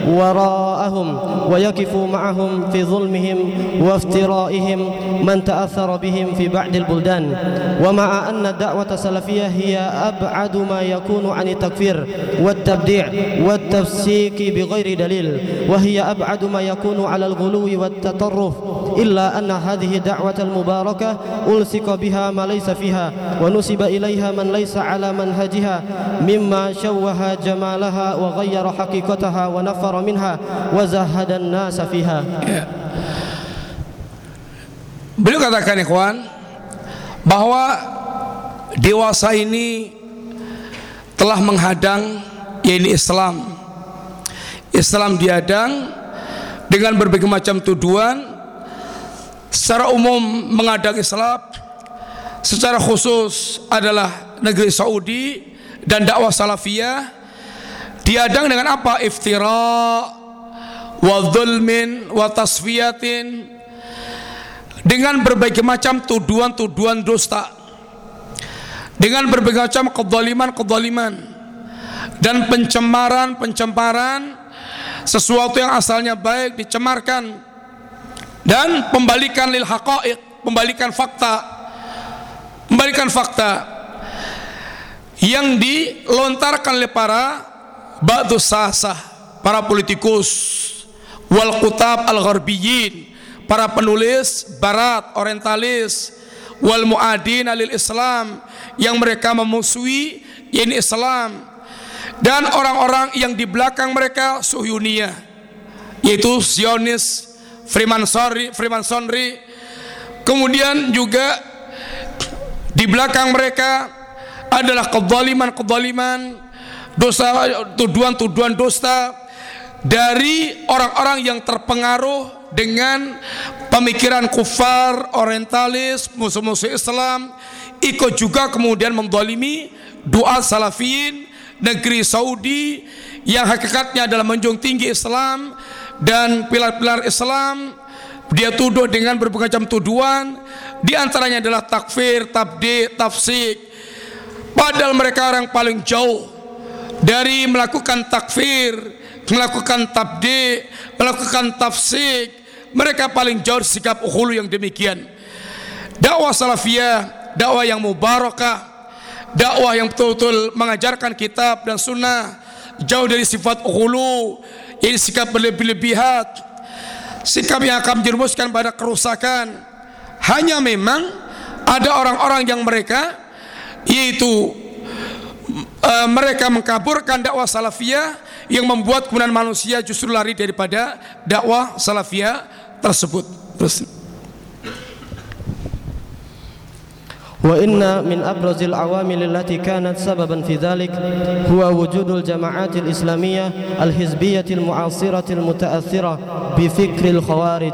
وراءهم ويقفوا معهم في ظلمهم وافترائهم من تأثر بهم في بعض البلدان. ومع أن الدعوة السلفية هي أبعد ما يكون عن التكفير والتبديع والتفسيق بغير دليل وهي أبعد ما يكون على الغلو والتطرف إلا أن هذه الدعوة المباركة ألصق بها ما ليس فيها ونسب إليها من ليس على منهجها مما شوه جمالها وغير حقيقتها ونفر منها وزهد الناس فيها. Beliau katakan ikhwan bahwa dewasa ini telah menghadang yaitu Islam. Islam dihadang dengan berbagai macam tuduhan. Secara umum menghadang Islam secara khusus adalah negeri Saudi dan dakwah salafiyah. Dihadang dengan apa? Iftira wa dhulmin wa tasfiyatin dengan berbagai macam tuduhan-tuduhan dusta. Dengan berbagai macam kezaliman-kezaliman. Dan pencemaran-pencemaran sesuatu yang asalnya baik dicemarkan. Dan pembalikan lil haqaiq pembalikan fakta. Pembalikan fakta yang dilontarkan oleh para ba'du sasah para politikus. Wal kutab al gharbiyin para penulis barat orientalis wal muadin alil Islam yang mereka memusuhi ini Islam dan orang-orang yang di belakang mereka Suhyuniyah yaitu Zionis Freemasonry Freemasonry kemudian juga di belakang mereka adalah kezaliman-kezaliman dosa tuduhan-tuduhan dosa dari orang-orang yang terpengaruh dengan pemikiran kufar, orientalis, musuh-musuh Islam ikut juga kemudian mendolimi doa salafiyin negeri Saudi yang hakikatnya adalah menjunjung tinggi Islam dan pilar-pilar Islam. Dia tuduh dengan berbagai macam tuduhan di antaranya adalah takfir, tabdi, tafsik. Padahal mereka orang paling jauh dari melakukan takfir melakukan tabdi melakukan tafsik mereka paling jauh sikap uhulu yang demikian. Dakwah salafiyah dakwah yang mubarakah dakwah yang betul-betul mengajarkan kitab dan sunnah jauh dari sifat uhulu ini sikap berlebih-lebihan. Sikap yang akan menjerumuskan pada kerusakan. Hanya memang ada orang-orang yang mereka yaitu uh, mereka mengkaburkan dakwah salafiyah yang membuat kemudian manusia justru lari daripada dakwah salafiyah tersebut. Terus وإن من أبرز العوامل التي كانت سببا في ذلك هو وجود الجماعات الإسلامية الحزبية المعاصرة المتأثرة بفكر الخوارج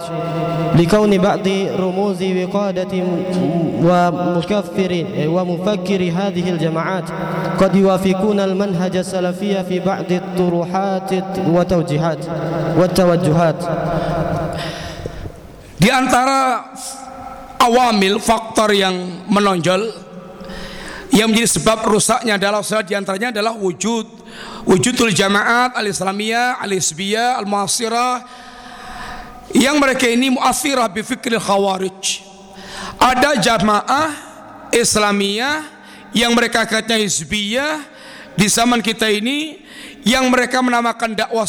لكون بعض رموز وقادة ومكفر ومفكر هذه الجماعات قد يوافقون المنهج السلفي في بعض الطروحات وتوجيهات والتوجهات Di antara awamil faktor yang menonjol yang menjadi sebab rusaknya adalah salah di antaranya adalah wujud. Wujudul jamaat al-islamiyah al-isbiyah al-muasirah yang mereka ini muasirah bi fikril khawarij. Ada jamaah islamiyah yang mereka katanya hizbiyah di zaman kita ini yang mereka menamakan dakwah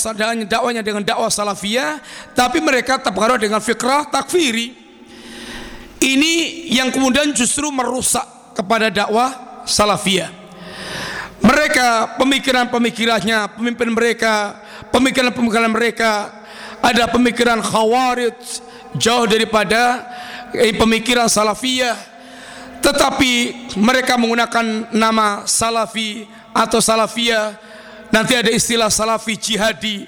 dakwanya dengan dakwah salafiyah tapi mereka terpengaruh dengan fikrah takfiri. Ini yang kemudian justru merusak kepada dakwah salafiyah. Mereka pemikiran-pemikirannya pemimpin mereka pemikiran-pemikiran mereka ada pemikiran khawarij jauh daripada eh, pemikiran salafiyah. Tetapi mereka menggunakan nama salafi atau salafiyah nanti ada istilah salafi jihadi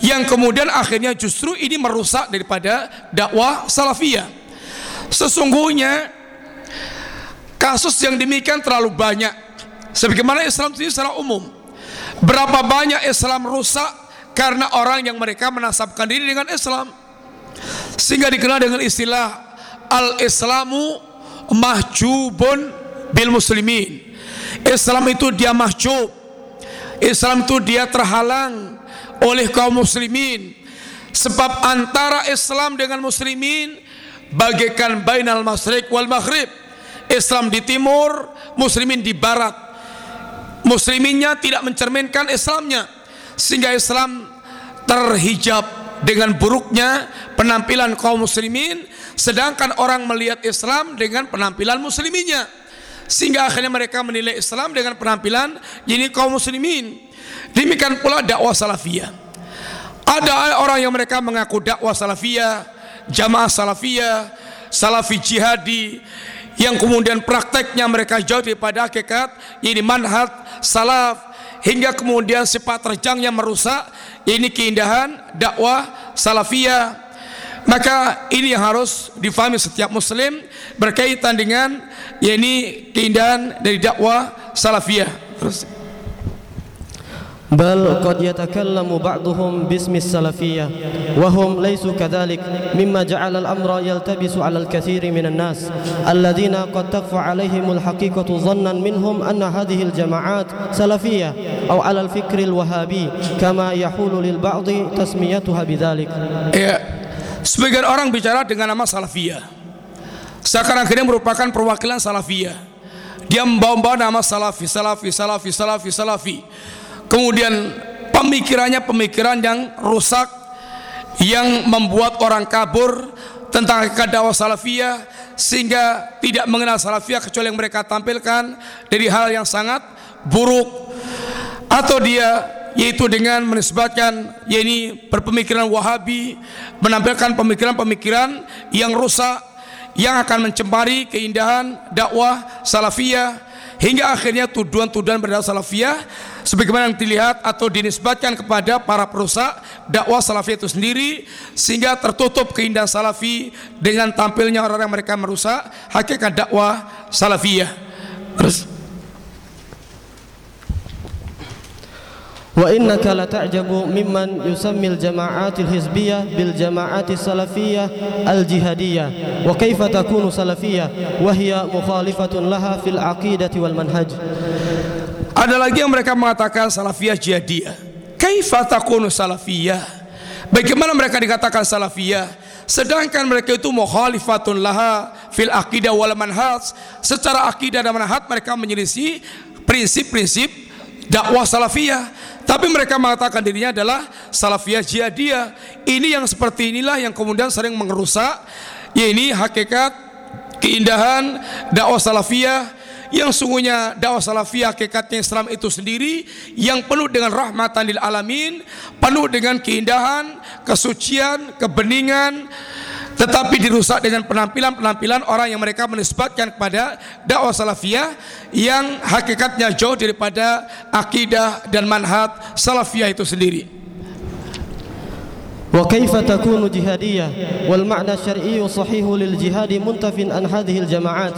yang kemudian akhirnya justru ini merusak daripada dakwah salafiyah. Sesungguhnya kasus yang demikian terlalu banyak. Sebagaimana Islam itu secara umum. Berapa banyak Islam rusak karena orang yang mereka menasabkan diri dengan Islam. Sehingga dikenal dengan istilah al-islamu mahjubun bil muslimin. Islam itu dia mahjub Islam itu dia terhalang oleh kaum muslimin. Sebab antara Islam dengan muslimin bagaikan bainal masyriq wal maghrib. Islam di timur muslimin di barat. Musliminnya tidak mencerminkan Islamnya sehingga Islam terhijab dengan buruknya penampilan kaum muslimin sedangkan orang melihat Islam dengan penampilan musliminnya sehingga akhirnya mereka menilai Islam dengan penampilan ini kaum muslimin. Demikian pula dakwah salafiyah. Ada orang yang mereka mengaku dakwah salafiyah jamaah salafiyah salafi jihadi yang kemudian prakteknya mereka jauh daripada hakikat ini manhat salaf hingga kemudian sifat terjangnya merusak ini keindahan dakwah salafiyah. Maka ini yang harus difahami setiap muslim berkaitan dengan ya ini keindahan dari dakwah salafiyah terus بل قد يتكلم بعضهم باسم السلفية وهم ليسوا كذلك مما جعل الأمر يلتبس على الكثير من الناس الذين قد تخفى عليهم الحقيقة ظنا منهم أن هذه الجماعات سلفية أو على الفكر الوهابي كما يحول للبعض تسميتها بذلك ya sebagian orang bicara dengan nama salafiyah sekarang ini merupakan perwakilan salafiyah. Dia membawa nama salafi salafi salafi salafi salafi. Kemudian pemikirannya pemikiran yang rusak yang membuat orang kabur tentang hakikat salafiyah sehingga tidak mengenal salafiyah kecuali yang mereka tampilkan dari hal yang sangat buruk. Atau dia yaitu dengan menisbatkan yakni berpemikiran wahabi menampilkan pemikiran-pemikiran yang rusak yang akan mencemari keindahan dakwah salafiyah hingga akhirnya tuduhan-tuduhan berdakwah salafiyah sebagaimana yang dilihat atau dinisbatkan kepada para perusak dakwah salafiyah itu sendiri sehingga tertutup keindahan salafi dengan tampilnya orang-orang mereka merusak hakikat dakwah salafiyah. Terus Wa innaka lata'jabu mimman yusammil jama'atil hizbiyah bil jama'ati salafiyah al jihadiyah wa kaifa takunu salafiyah wa hiya mukhalifatun laha fil aqidati wal manhaj. Ada lagi yang mereka mengatakan salafiyah jihadiyah. Kaifa takunu salafiyah? Bagaimana mereka dikatakan salafiyah? Sedangkan mereka itu mukhalifatun laha fil aqidah wal manhaj. Secara akidah dan manhaj mereka menyelisih prinsip-prinsip dakwah salafiyah tapi mereka mengatakan dirinya adalah salafiyah jihadiyah. Ini yang seperti inilah yang kemudian sering mengerusak ya ini hakikat keindahan dakwah salafiyah yang sungguhnya dakwah salafiyah hakikatnya Islam itu sendiri yang penuh dengan rahmatan lil alamin, penuh dengan keindahan, kesucian, kebeningan tetapi dirusak dengan penampilan-penampilan orang yang mereka menisbatkan kepada dakwah salafiyah yang hakikatnya jauh daripada akidah dan manhaj salafiyah itu sendiri. وكيف تكون جهادية والمعنى الشرعي الصحيح للجهاد منتف عن هذه الجماعات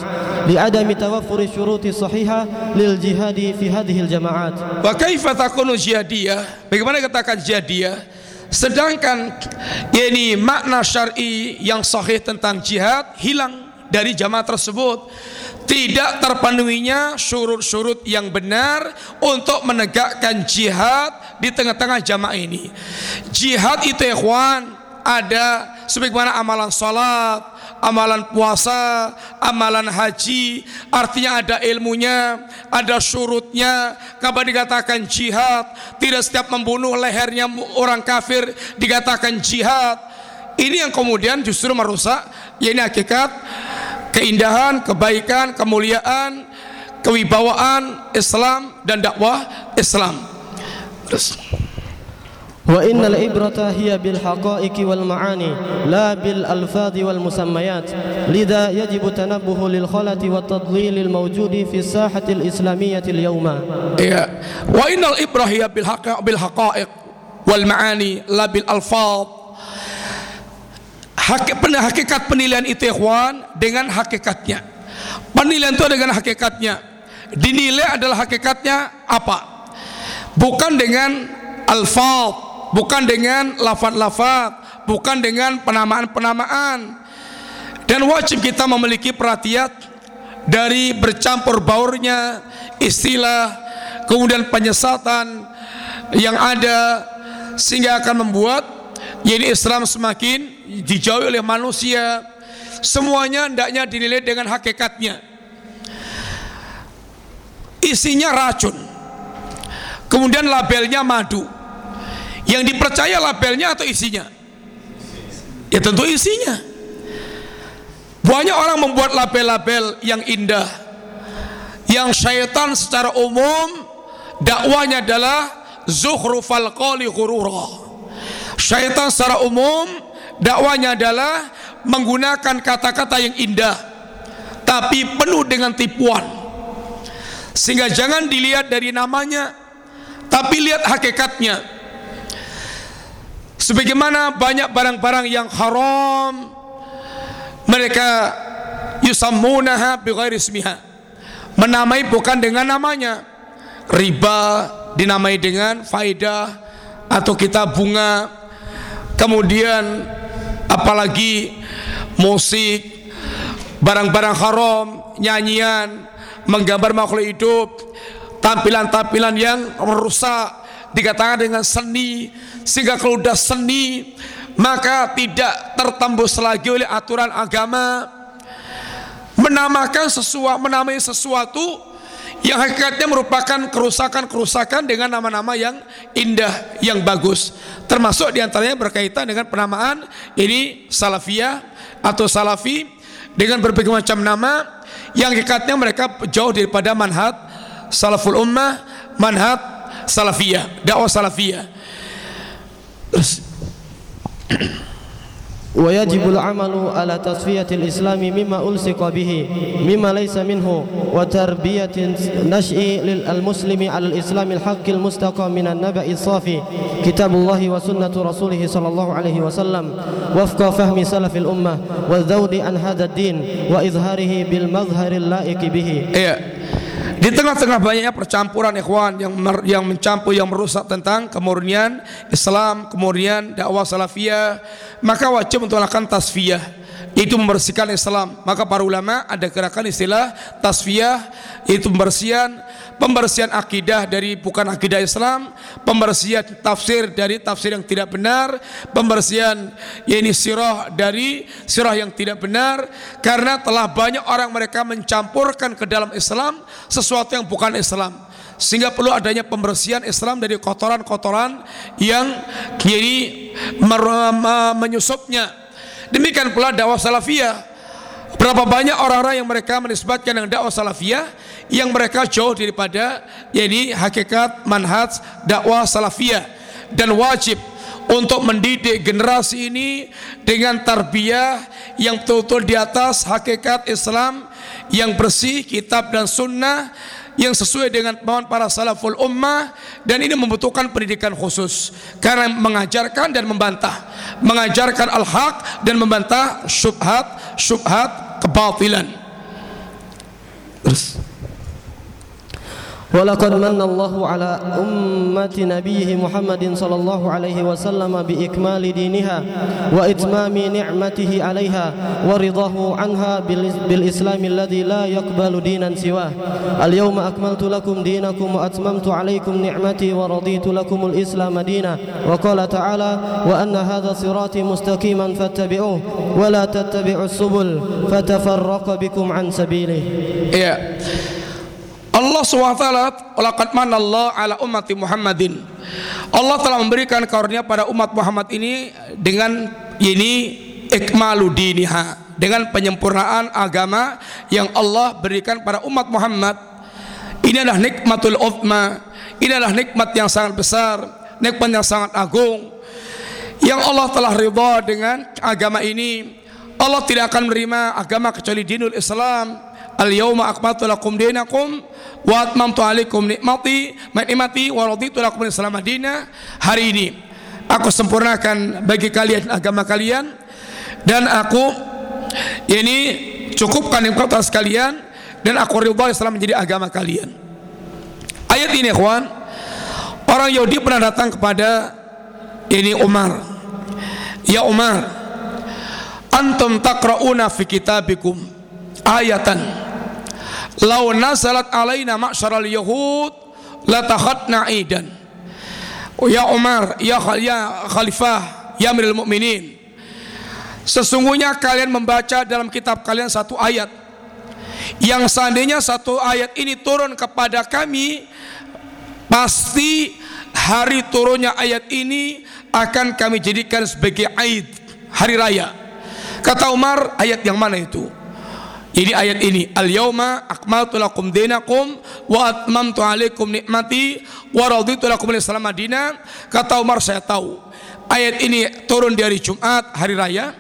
لعدم توفر الشروط الصحيحة للجهاد في هذه الجماعات Wa kaifa takunu jihadiyah? Bagaimana katakan jihadiyah? Sedangkan yakni makna syar'i yang sahih tentang jihad hilang dari jamaah tersebut. Tidak terpenuhinya syurut-syurut yang benar untuk menegakkan jihad di tengah-tengah jamaah ini. Jihad itu ikhwan ada sebagaimana amalan salat, amalan puasa, amalan haji, artinya ada ilmunya, ada syurutnya. Kabar dikatakan jihad, tidak setiap membunuh lehernya orang kafir dikatakan jihad. Ini yang kemudian justru merusak, ya ini hakikat keindahan, kebaikan, kemuliaan, kewibawaan Islam dan dakwah Islam. Terus. Wa innal ibrata hiya bil haqa'iqi wal ma'ani la bil alfadhi wal musammayat. Lidha yajibu tanabbuhu lil khalati wa tadlil al mawjudi fi sahati al islamiyyah al yawma. Ya wa innal ibrah hiya bil haqa' bil haqa'iq wal ma'ani la bil alfad Hakik, hakikat penilaian itu ikhwan dengan hakikatnya. Penilaian itu dengan hakikatnya. Dinilai adalah hakikatnya apa? Bukan dengan alfadh bukan dengan lafaz-lafaz, bukan dengan penamaan-penamaan. Dan wajib kita memiliki perhatian dari bercampur baurnya istilah kemudian penyesatan yang ada sehingga akan membuat jadi Islam semakin dijauhi oleh manusia. Semuanya hendaknya dinilai dengan hakikatnya. Isinya racun kemudian labelnya madu yang dipercaya labelnya atau isinya? Ya tentu isinya. Banyak orang membuat label-label yang indah yang syaitan secara umum dakwanya adalah zuhrufal qali ghurura. Syaitan secara umum dakwanya adalah menggunakan kata-kata yang indah tapi penuh dengan tipuan. Sehingga jangan dilihat dari namanya tapi lihat hakikatnya sebagaimana banyak barang-barang yang haram mereka yusammunaha bighairi ismiha. Menamai bukan dengan namanya. Riba dinamai dengan faidah atau kita bunga. Kemudian apalagi musik barang-barang haram nyanyian menggambar makhluk hidup tampilan-tampilan yang merusak dikatakan dengan seni sehingga kalau sudah seni maka tidak tertembus lagi oleh aturan agama menamakan sesuatu menamai sesuatu yang hakikatnya merupakan kerusakan-kerusakan dengan nama-nama yang indah, yang bagus. Termasuk di antaranya berkaitan dengan penamaan ini salafiyah atau salafi dengan berbagai macam nama yang hakikatnya mereka jauh daripada manhat salaful ummah, manhat salafiyah, dakwah salafiyah. ويجب العمل على تصفية الإسلام مما ألصق به مما ليس منه وتربية نشء المسلم على الإسلام الحق المستقى من النبأ الصافي كتاب الله وسنة رسوله صلى الله عليه وسلم وفق فهم سلف الأمة والذود عن هذا الدين وإظهاره بالمظهر اللائق به Di tengah-tengah banyaknya percampuran ikhwan yang mer, yang mencampur yang merusak tentang kemurnian Islam, kemurnian dakwah salafiyah, maka wajib untuk melakukan tasfiyah yaitu membersihkan Islam. Maka para ulama ada gerakan istilah tasfiyah yaitu pembersihan pembersihan akidah dari bukan akidah Islam, pembersihan tafsir dari tafsir yang tidak benar, pembersihan yakni sirah dari sirah yang tidak benar karena telah banyak orang mereka mencampurkan ke dalam Islam sesuatu yang bukan Islam sehingga perlu adanya pembersihan Islam dari kotoran-kotoran yang kini menyusupnya Demikian pula dakwah salafiyah. Berapa banyak orang-orang yang mereka menisbatkan dengan dakwah salafiyah yang mereka jauh daripada yakni hakikat manhaj dakwah salafiyah. Dan wajib untuk mendidik generasi ini dengan tarbiyah yang betul-betul di atas hakikat Islam yang bersih kitab dan sunnah yang sesuai dengan pemahaman para salaful ummah dan ini membutuhkan pendidikan khusus. Karena mengajarkan dan membantah. Mengajarkan al-haq dan membantah syubhat syubhat kebatilan. Terus ولقد من الله على أمة نبيه محمد صلى الله عليه وسلم بإكمال دينها وإتمام نعمته عليها ورضاه عنها بالإسلام الذي لا يقبل دينا سواه اليوم أكملت لكم دينكم وأتممت عليكم نعمتي ورضيت لكم الإسلام دينا وقال تعالى وأن هذا صراطي مستقيما فاتبعوه ولا تتبعوا السبل فتفرق بكم عن سبيله yeah. Allah SWT Laqad Allah ala ummati Muhammadin. Allah telah memberikan karunia pada umat Muhammad ini Dengan ini Ikmalu diniha Dengan penyempurnaan agama Yang Allah berikan pada umat Muhammad. Ini adalah nikmatul uthma Ini adalah nikmat yang sangat besar Nikmat yang sangat agung Yang Allah telah ridha dengan agama ini. Allah tidak akan menerima agama kecuali dinul Islam Al-yawma akmaltu lakum dinakum wa atmamtu alaikum nikmati nikmati wa raditu lakum Islam madina. Hari ini aku sempurnakan bagi kalian agama kalian dan aku ini cukupkan nikmat atas kalian dan aku ridha Islam menjadi agama kalian. Ayat ini ikhwan orang Yahudi pernah datang kepada ini Umar. Ya Umar, antum taqrauna fi kitabikum ayatan Lau nasalat alaina ma'syaral yahud la takhatna idan. ya Umar ya, ya Khalifah ya Amirul Mukminin. Sesungguhnya kalian membaca dalam kitab kalian satu ayat. Yang seandainya satu ayat ini turun kepada kami pasti hari turunnya ayat ini akan kami jadikan sebagai aid hari raya. Kata Umar ayat yang mana itu ini ayat ini. Al yauma akmaltu lakum dinakum wa atmamtu alaikum nikmati wa raditu lakum al-islam madina. Kata Umar saya tahu. Ayat ini turun di hari Jumat hari raya.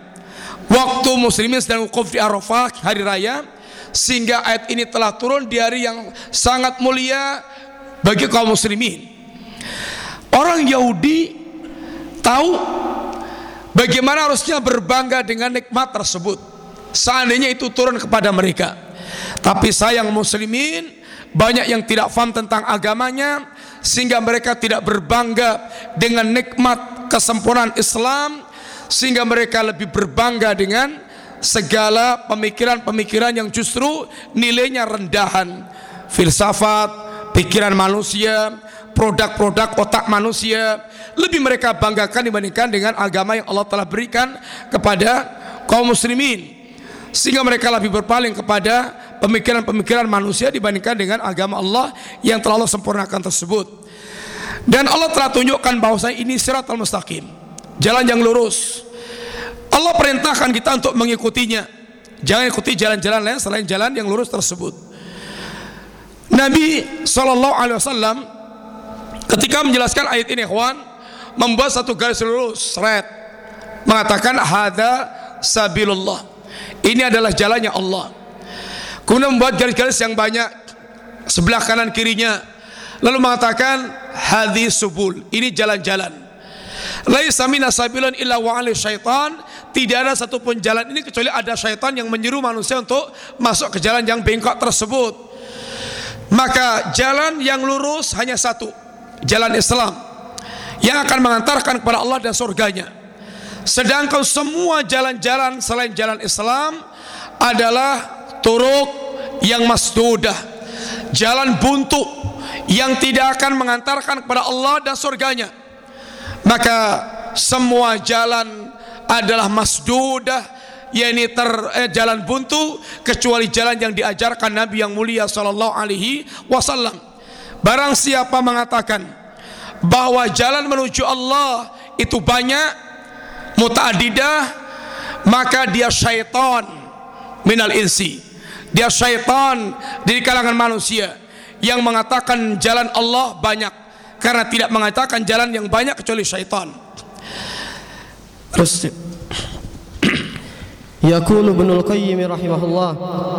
Waktu muslimin sedang wukuf di Arafah hari raya. Sehingga ayat ini telah turun di hari yang sangat mulia bagi kaum muslimin. Orang Yahudi tahu bagaimana harusnya berbangga dengan nikmat tersebut. Seandainya itu turun kepada mereka. Tapi sayang muslimin banyak yang tidak faham tentang agamanya sehingga mereka tidak berbangga dengan nikmat kesempurnaan Islam sehingga mereka lebih berbangga dengan segala pemikiran-pemikiran yang justru nilainya rendahan filsafat pikiran manusia produk-produk otak manusia lebih mereka banggakan dibandingkan dengan agama yang Allah telah berikan kepada kaum muslimin sehingga mereka lebih berpaling kepada pemikiran-pemikiran manusia dibandingkan dengan agama Allah yang telah sempurnakan tersebut dan Allah telah tunjukkan bahwa ini siratal mustaqim jalan yang lurus Allah perintahkan kita untuk mengikutinya. Jangan ikuti jalan-jalan lain selain jalan yang lurus tersebut. Nabi Shallallahu Alaihi Wasallam ketika menjelaskan ayat ini, kawan, membuat satu garis lurus, seret, mengatakan hada sabilullah. Ini adalah jalannya Allah. Kemudian membuat garis-garis yang banyak sebelah kanan kirinya, lalu mengatakan hadis subul. Ini jalan-jalan. Laisa mina sabilun illa wa syaitan tidak ada satupun jalan ini kecuali ada syaitan yang menyeru manusia untuk masuk ke jalan yang bengkok tersebut. Maka jalan yang lurus hanya satu, jalan Islam yang akan mengantarkan kepada Allah dan surganya. Sedangkan semua jalan-jalan selain jalan Islam adalah turuk yang masdudah, jalan buntu yang tidak akan mengantarkan kepada Allah dan surganya. Maka semua jalan adalah masdudah yakni ter eh, jalan buntu kecuali jalan yang diajarkan Nabi yang mulia sallallahu alaihi wasallam. Barang siapa mengatakan bahwa jalan menuju Allah itu banyak mutaadidah maka dia syaitan minal insi. Dia syaitan dari kalangan manusia yang mengatakan jalan Allah banyak karena tidak mengatakan jalan yang banyak kecuali syaitan. Terus يقول ابن القيم رحمه الله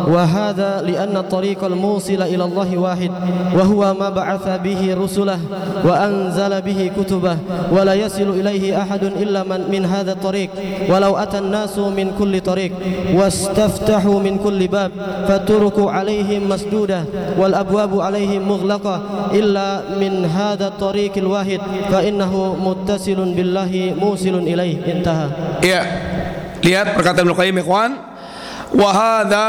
وهذا لأن الطريق الموصل إلى الله واحد وهو ما بعث به رسله وأنزل به كتبه ولا يصل إليه أحد إلا من من هذا الطريق ولو أتى الناس من كل طريق واستفتحوا من كل باب فالطرق عليهم مسدودة والأبواب عليهم مغلقة إلا من هذا الطريق الواحد فإنه متصل بالله موصل إليه انتهى yeah. Lihat perkataan Ibnu Qayyim ikhwan. Wa hadza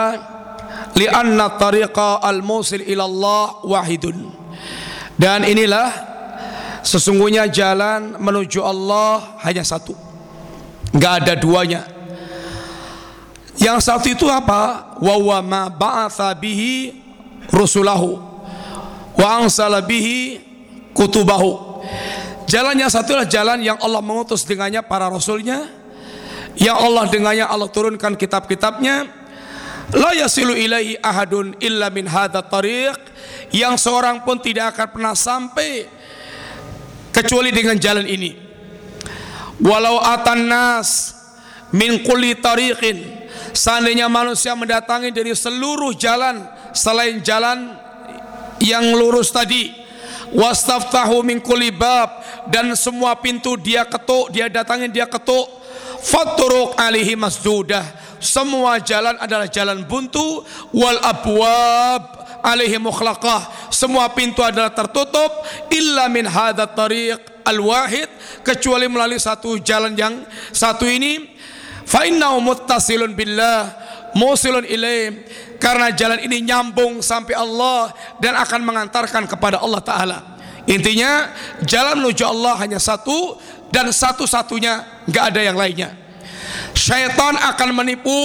li'anna tariqa al-musil ila Allah wahidun. Dan inilah sesungguhnya jalan menuju Allah hanya satu. Enggak ada duanya. Yang satu itu apa? Wa wa ma ba'atha bihi rusulahu wa ansala bihi kutubahu. Jalan yang satu adalah jalan yang Allah mengutus dengannya para rasulnya yang Allah dengannya Allah turunkan kitab-kitabnya. La yasilu ilaihi ahadun illa min hadha tariq. Yang seorang pun tidak akan pernah sampai kecuali dengan jalan ini. Walau atan nas min kulli tariqin seandainya manusia mendatangi dari seluruh jalan selain jalan yang lurus tadi. Wastaftahu min kulli bab dan semua pintu dia ketuk dia datangin dia ketuk faturuk alihi masdudah. Semua jalan adalah jalan buntu. Wal abwab alaihi mukhlaqah. Semua pintu adalah tertutup. Illa min hadat tariq al wahid kecuali melalui satu jalan yang satu ini. Fa innahu muttasilun billah. Musilun ilaih. Karena jalan ini nyambung sampai Allah dan akan mengantarkan kepada Allah taala. Intinya jalan menuju Allah hanya satu dan satu-satunya nggak ada yang lainnya. Syaitan akan menipu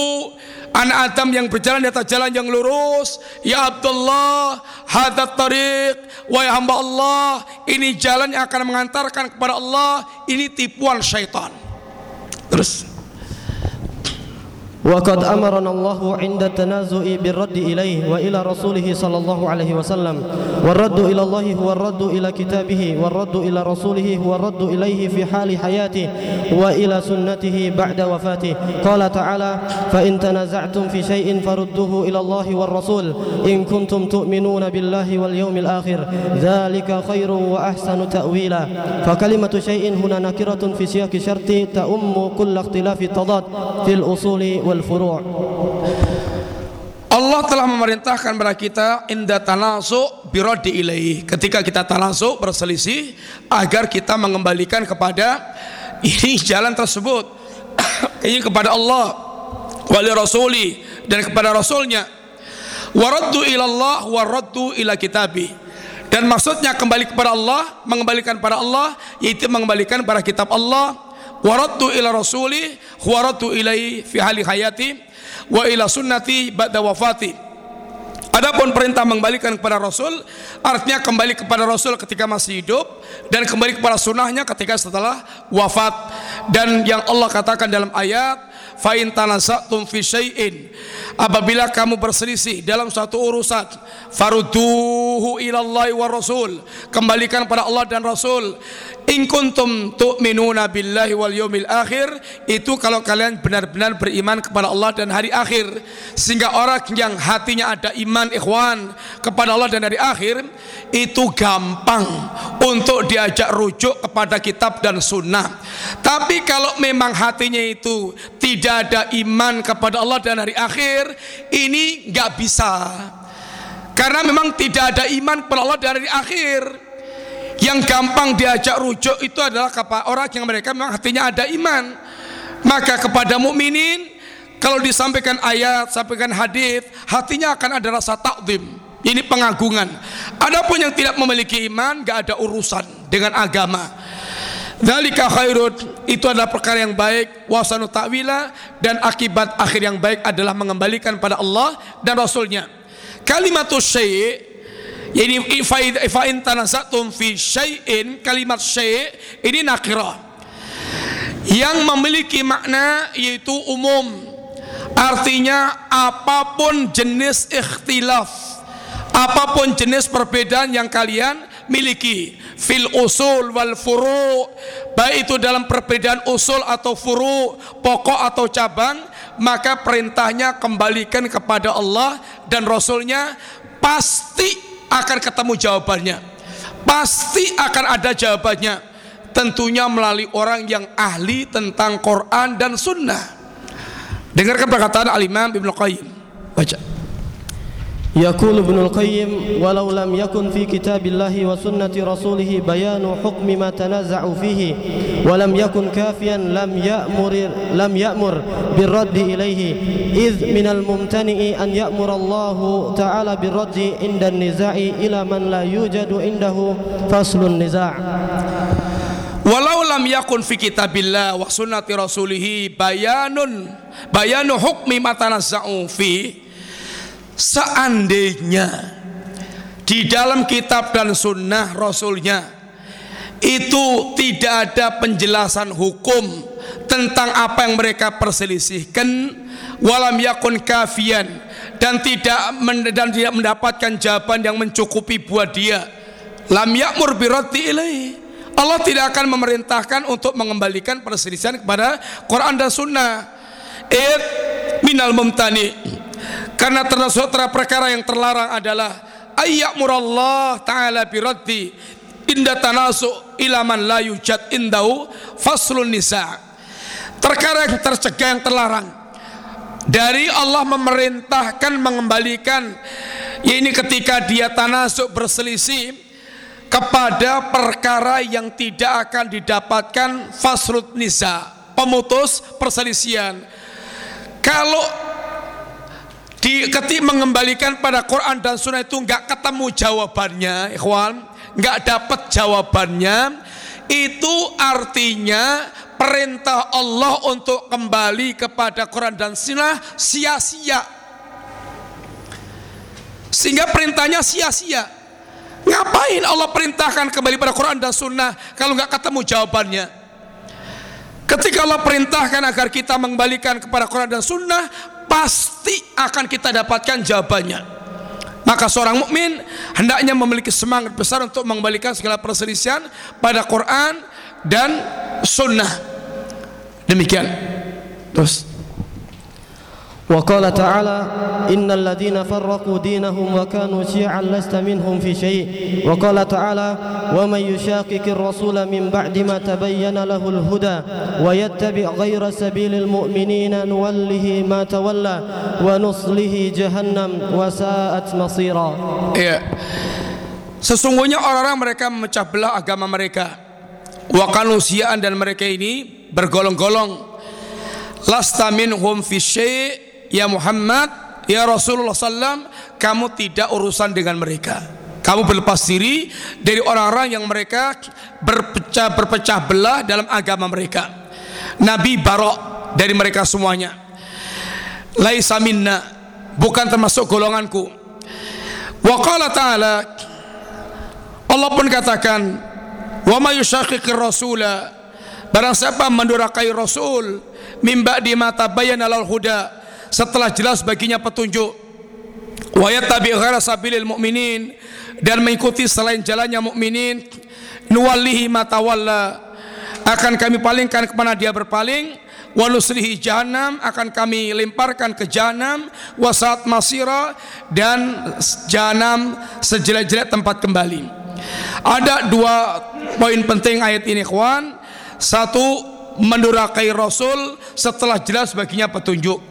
anak Adam yang berjalan di atas jalan yang lurus. Ya Abdullah, hadat tariq, wahai hamba Allah, ini jalan yang akan mengantarkan kepada Allah. Ini tipuan syaitan. Terus وقد أمرنا الله عند التنازع بالرد إليه وإلى رسوله صلى الله عليه وسلم. والرد إلى الله هو الرد إلى كتابه والرد إلى رسوله هو الرد إليه في حال حياته وإلى سنته بعد وفاته. قال تعالى فإن تنازعتم في شيء فردوه إلى الله والرسول. إن كنتم تؤمنون بالله واليوم الآخر ذلك خير وأحسن تأويلا. فكلمة شيء هنا نكرة في سياق شرط تؤم كل اختلاف التضاد في الأصول wal furu' Allah telah memerintahkan kepada kita inda tanasu biradi ilaih. Ketika kita tanasu berselisih agar kita mengembalikan kepada ini <laughs> jalan tersebut. <coughs> Ini kepada Allah wali rasuli dan kepada rasulnya. Waraddu ilallah waraddu ila kitabi. Dan maksudnya kembali kepada Allah mengembalikan kepada Allah yaitu mengembalikan kepada kitab Allah waradtu ila rasuli waradtu ilai fi hali hayati wa ila sunnati ba'da wafati. Adapun perintah mengembalikan kepada Rasul artinya kembali kepada Rasul ketika masih hidup dan kembali kepada sunnahnya ketika setelah wafat. Dan yang Allah katakan dalam ayat fa in tanazatum fi syai'in. Apabila kamu berselisih dalam satu urusan farudduhu ilallahi wa rasul. Kembalikan pada Allah dan Rasul in kuntum tu'minuna billahi wal yawmil akhir itu kalau kalian benar-benar beriman kepada Allah dan hari akhir. Sehingga orang yang hatinya ada iman ikhwan kepada Allah dan hari akhir itu gampang untuk diajak rujuk kepada kitab dan sunnah. Tapi kalau memang hatinya itu tidak ada iman kepada Allah dan hari akhir ini nggak bisa. Karena memang tidak ada iman kepada Allah dan hari akhir yang gampang diajak rujuk itu adalah orang yang mereka memang hatinya ada iman. Maka kepada mukminin kalau disampaikan ayat sampaikan hadis hatinya akan ada rasa takdim. Ini pengagungan. Adapun yang tidak memiliki iman gak ada urusan dengan agama. Dalika khairut itu adalah perkara yang baik wasanu ta'wila dan akibat akhir yang baik adalah mengembalikan pada Allah dan Rasulnya. Kalimatus syai' Jadi fa in tanazatum fi syai'in kalimat syai' ini nakirah yang memiliki makna yaitu umum. Artinya apa pun jenis ikhtilaf apa pun jenis perbedaan yang kalian miliki fil usul wal furu baik itu dalam perbedaan usul atau furu pokok atau cabang maka perintahnya kembalikan kepada Allah dan Rasulnya pasti akan ketemu jawabannya. Pasti akan ada jawabannya. Tentunya melalui orang yang ahli tentang Quran dan Sunnah. Dengarkan perkataan Al-Imam Ibn Qayyim. Baca. يقول ابن القيم ولو لم يكن في كتاب الله وسنة رسوله بيان حكم ما تنازع فيه ولم يكن كافيا لم يأمر لم يأمر بالرد إليه. إذ من الممتنع أن يأمر الله تعالى بالرد عند النزاع إلى من لا يوجد عنده فصل النزاع. Walau lam yakun fi kitabillah wa sunnati rasulih bayanun bayanu hukmi matanazza'u fi seandainya di dalam kitab dan sunnah rasulnya itu tidak ada penjelasan hukum tentang apa yang mereka perselisihkan walam yakun kafian dan tidak dan tidak mendapatkan jawaban yang mencukupi buat dia lam yakmur birati ilai Allah tidak akan memerintahkan untuk mengembalikan perselisihan kepada Quran dan Sunnah. It minal mumtani karena termasuk perkara yang terlarang adalah ayyamurallah taala biraddi inda tanasu ila man la yujad indau faslun nisa. Perkara yang tercegah yang terlarang dari Allah memerintahkan mengembalikan ini ketika dia tanasuk berselisih kepada perkara yang tidak akan didapatkan fasrut nisa pemutus perselisihan kalau di ketik mengembalikan pada Quran dan Sunnah itu nggak ketemu jawabannya, ikhwan, nggak dapat jawabannya, itu artinya perintah Allah untuk kembali kepada Quran dan Sunnah sia-sia. Sehingga perintahnya sia-sia. Ngapain Allah perintahkan kembali pada Quran dan Sunnah kalau nggak ketemu jawabannya? Ketika Allah perintahkan agar kita mengembalikan kepada Quran dan Sunnah, pasti akan kita dapatkan jawabannya. Maka seorang mukmin hendaknya memiliki semangat besar untuk mengembalikan segala perselisihan pada Quran dan Sunnah. Demikian. Terus. وقال تعالى إن الذين فرقوا دينهم وكانوا شيعا لست منهم في شيء وقال تعالى ومن يشاقق الرسول من بعد ما تبين له الهدى ويتبع غير سبيل المؤمنين نوله ما تولى ونصله جهنم وساءت مصيرا. Sesungguhnya orang-orang mereka memecah belah agama mereka. Wakanusiaan dan mereka ini bergolong-golong. Lasta minhum fi syai' ya Muhammad, ya Rasulullah sallam, kamu tidak urusan dengan mereka. Kamu berlepas diri dari orang-orang yang mereka berpecah berpecah belah dalam agama mereka. Nabi barok dari mereka semuanya. Laisa minna, bukan termasuk golonganku. Wa qala ta'ala Allah pun katakan wa may yushaqiqir rasula barang siapa mendurakai rasul mim ba'di ma tabayyana lal huda setelah jelas baginya petunjuk. Wa yattabi ghaira sabilil mu'minin. Dan mengikuti selain jalannya mukminin nuwallihi ma tawalla. Akan kami palingkan kepada dia berpaling. Wa nusrihi jahannam. Akan kami lemparkan ke jahanam wasat masira. Dan jahanam sejelek-jelek tempat kembali. Ada dua poin penting ayat ini kawan satu mendurakai rasul setelah jelas baginya petunjuk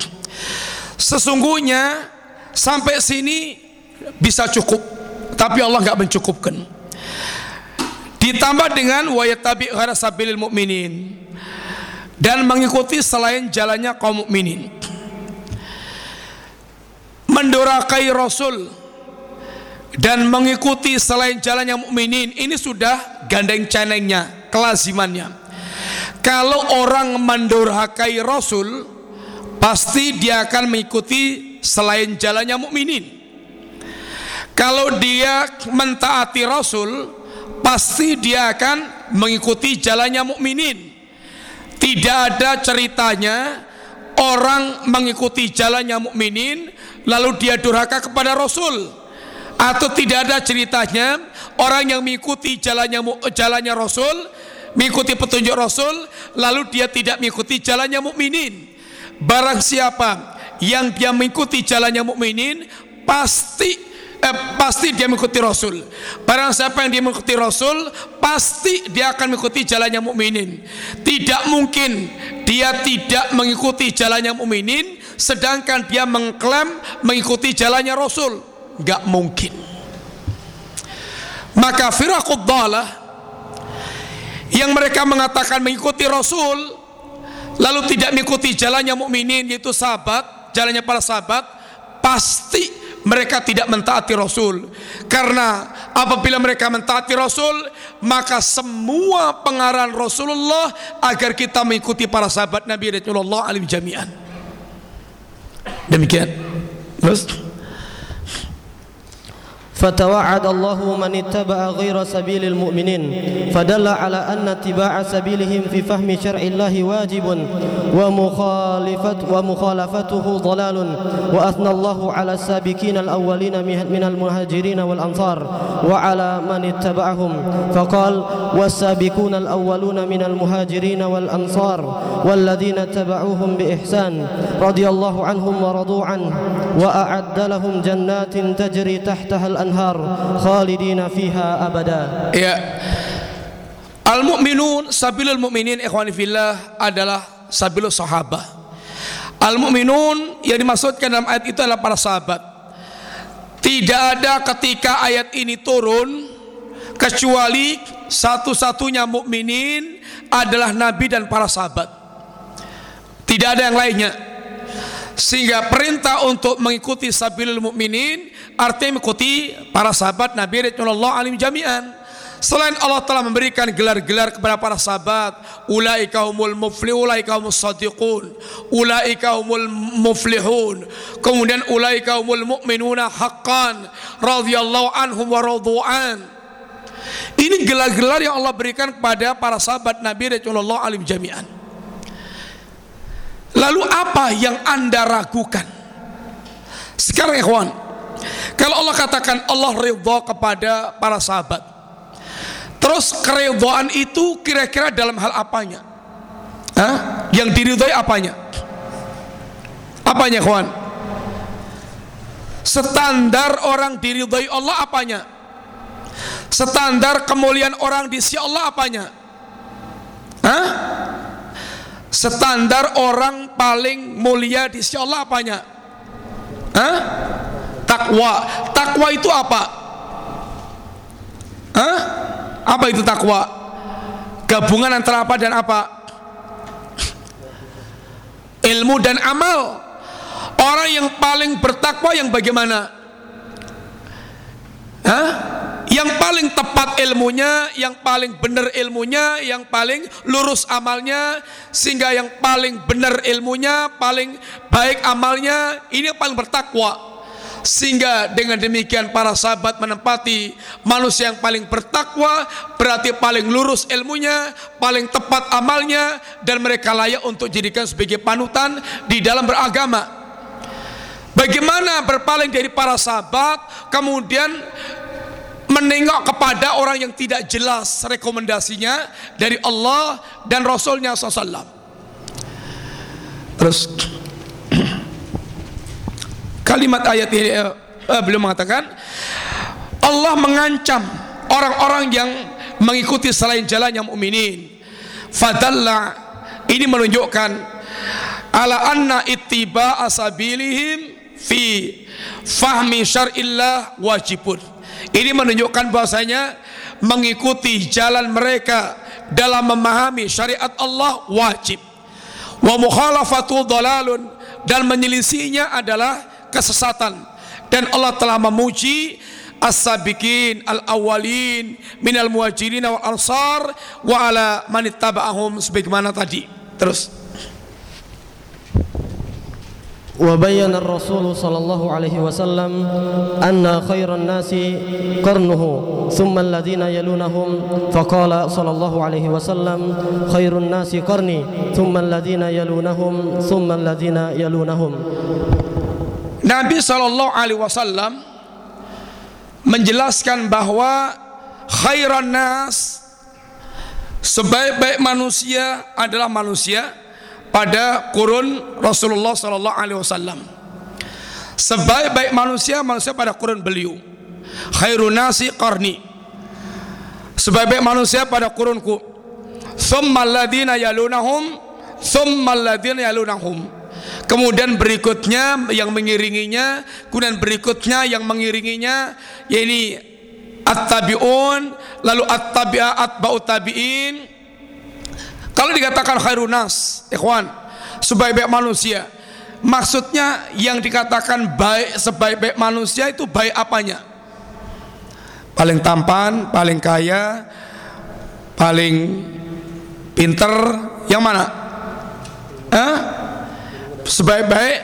sesungguhnya sampai sini bisa cukup tapi Allah nggak mencukupkan. Ditambah dengan wayatabi ghara sabilil mu'minin dan mengikuti selain jalannya kaum mukminin mendurakai rasul dan mengikuti selain jalannya mukminin ini sudah gandeng canengnya kelazimannya. Kalau orang mendurhakai rasul pasti dia akan mengikuti selain jalannya mukminin. Kalau dia mentaati rasul pasti dia akan mengikuti jalannya mukminin. Tidak ada ceritanya orang mengikuti jalannya mukminin lalu dia durhaka kepada rasul. Atau tidak ada ceritanya orang yang mengikuti jalannya jalannya rasul mengikuti petunjuk rasul lalu dia tidak mengikuti jalannya mukminin barang siapa yang dia mengikuti jalannya mukminin pasti eh, pasti dia mengikuti Rasul. Barang siapa yang dia mengikuti Rasul, pasti dia akan mengikuti jalannya mukminin. Tidak mungkin dia tidak mengikuti jalannya mukminin, sedangkan dia mengklaim mengikuti jalannya Rasul. Gak mungkin. Maka firaqud dalah yang mereka mengatakan mengikuti Rasul lalu tidak mengikuti jalannya mukminin yaitu sahabat, jalannya para sahabat, pasti mereka tidak mentaati Rasul. Karena apabila mereka mentaati Rasul maka semua pengarahan Rasulullah agar kita mengikuti para sahabat Nabi Rasulullah alim jami'an. Demikian. Terus فتوعد الله من اتبع غير سبيل المؤمنين فدل على أن اتباع سبيلهم في فهم شرع الله واجب ومخالفت ومخالفته ضلال وأثنى الله على السابقين الأولين من المهاجرين والأنصار وعلى من اتبعهم. فقال والسابقون الأولون من المهاجرين والأنصار والذين اتبعوهم بإحسان رضي الله عنهم ورضوا عنه وأعد لهم جنات تجري تحتها الأنهار. anhar khalidina fiha abada. Ya. Al mukminun sabilul mukminin ikhwani fillah adalah sabilus sahabat. Al mukminun yang dimaksudkan dalam ayat itu adalah para sahabat. Tidak ada ketika ayat ini turun kecuali satu-satunya mukminin adalah nabi dan para sahabat. Tidak ada yang lainnya. Sehingga perintah untuk mengikuti sabilul mukminin artinya mengikuti para sahabat Nabi Rasulullah alim jami'an Selain Allah telah memberikan gelar-gelar kepada para sahabat, ulaika humul muflihun, ulaika humus sadiqun, ulaika humul muflihun. Kemudian ulaika humul mu'minuna haqqan radhiyallahu anhum wa radu'an. Ini gelar-gelar yang Allah berikan kepada para sahabat Nabi Rasulullah alim jami'an. Lalu apa yang Anda ragukan? Sekarang ikhwan, kalau Allah katakan Allah ridha kepada para sahabat, Terus keridhaan itu kira-kira dalam hal apanya? Hah? Yang diridhoi apanya? Apanya kawan? Standar orang diridhoi Allah apanya? Standar kemuliaan orang di sisi Allah apanya? Hah? Standar orang paling mulia di sisi Allah apanya? Hah? Takwa. Takwa itu apa? Hah? Apa itu takwa? Gabungan antara apa dan apa? Ilmu dan amal. Orang yang paling bertakwa yang bagaimana? Hah? Yang paling tepat ilmunya, yang paling benar ilmunya, yang paling lurus amalnya, sehingga yang paling benar ilmunya, paling baik amalnya, ini yang paling bertakwa. Sehingga dengan demikian para sahabat menempati manusia yang paling bertakwa berarti paling lurus ilmunya, paling tepat amalnya dan mereka layak untuk jadikan sebagai panutan di dalam beragama. Bagaimana berpaling dari para sahabat kemudian menengok kepada orang yang tidak jelas rekomendasinya dari Allah dan Rasulnya SAW. Terus Kalimat ayat ini uh, mengatakan Allah mengancam orang-orang yang mengikuti selain jalan yang mukminin. Fadalla ini menunjukkan ala anna ittiba asabilihim fi fahmi syar'illah wajibun. Ini menunjukkan bahwasanya mengikuti jalan mereka dalam memahami syariat Allah wajib. Wa mukhalafatu dalalun dan menyelisihinya adalah kesesatan dan Allah telah memuji as-sabiqin al-awwalin minal muhajirin wal ansar wa ala man ittaba'ahum sebagaimana tadi terus وبين الرسول صلى الله عليه وسلم أن خير الناس قرنه ثم الذين يلونهم فقال صلى الله عليه وسلم خير الناس قرني ثم الذين يلونهم ثم الذين يلونهم Nabi Shallallahu Alaihi Wasallam menjelaskan bahwa khairan nas sebaik-baik manusia adalah manusia pada kurun Rasulullah Shallallahu Alaihi Wasallam. Sebaik-baik manusia manusia pada kurun beliau. Khairun nasi qarni. Sebaik-baik manusia pada kurunku. Thumma alladhina yalunahum thumma alladhina yalunahum Kemudian berikutnya yang mengiringinya, kemudian berikutnya yang mengiringinya, yaitu at-tabi'un, lalu at-tabi'a atba'ut tabi'in. Kalau dikatakan khairunas, ikhwan, sebaik-baik manusia, maksudnya yang dikatakan baik sebaik-baik manusia itu baik apanya? Paling tampan, paling kaya, paling pinter, yang mana? Hah? Sebaik-baik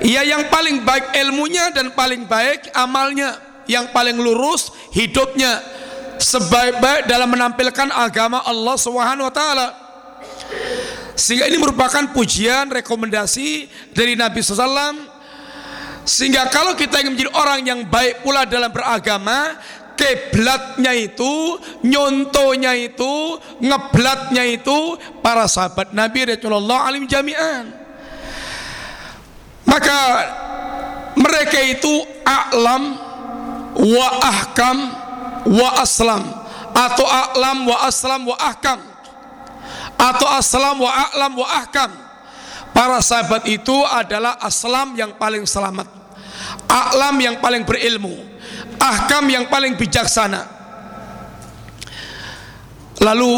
ya yang paling baik ilmunya dan paling baik amalnya yang paling lurus hidupnya sebaik-baik dalam menampilkan agama Allah Subhanahu wa taala. Sehingga ini merupakan pujian rekomendasi dari Nabi SAW sehingga kalau kita ingin menjadi orang yang baik pula dalam beragama keblatnya itu nyontonya itu ngeblatnya itu para sahabat Nabi Rasulullah alim jami'an maka mereka itu a'lam wa ahkam wa aslam. Atau a'lam wa aslam wa ahkam. Atau aslam wa a'lam wa ahkam. Para sahabat itu adalah aslam yang paling selamat. A'lam yang paling berilmu. Ahkam yang paling bijaksana. Lalu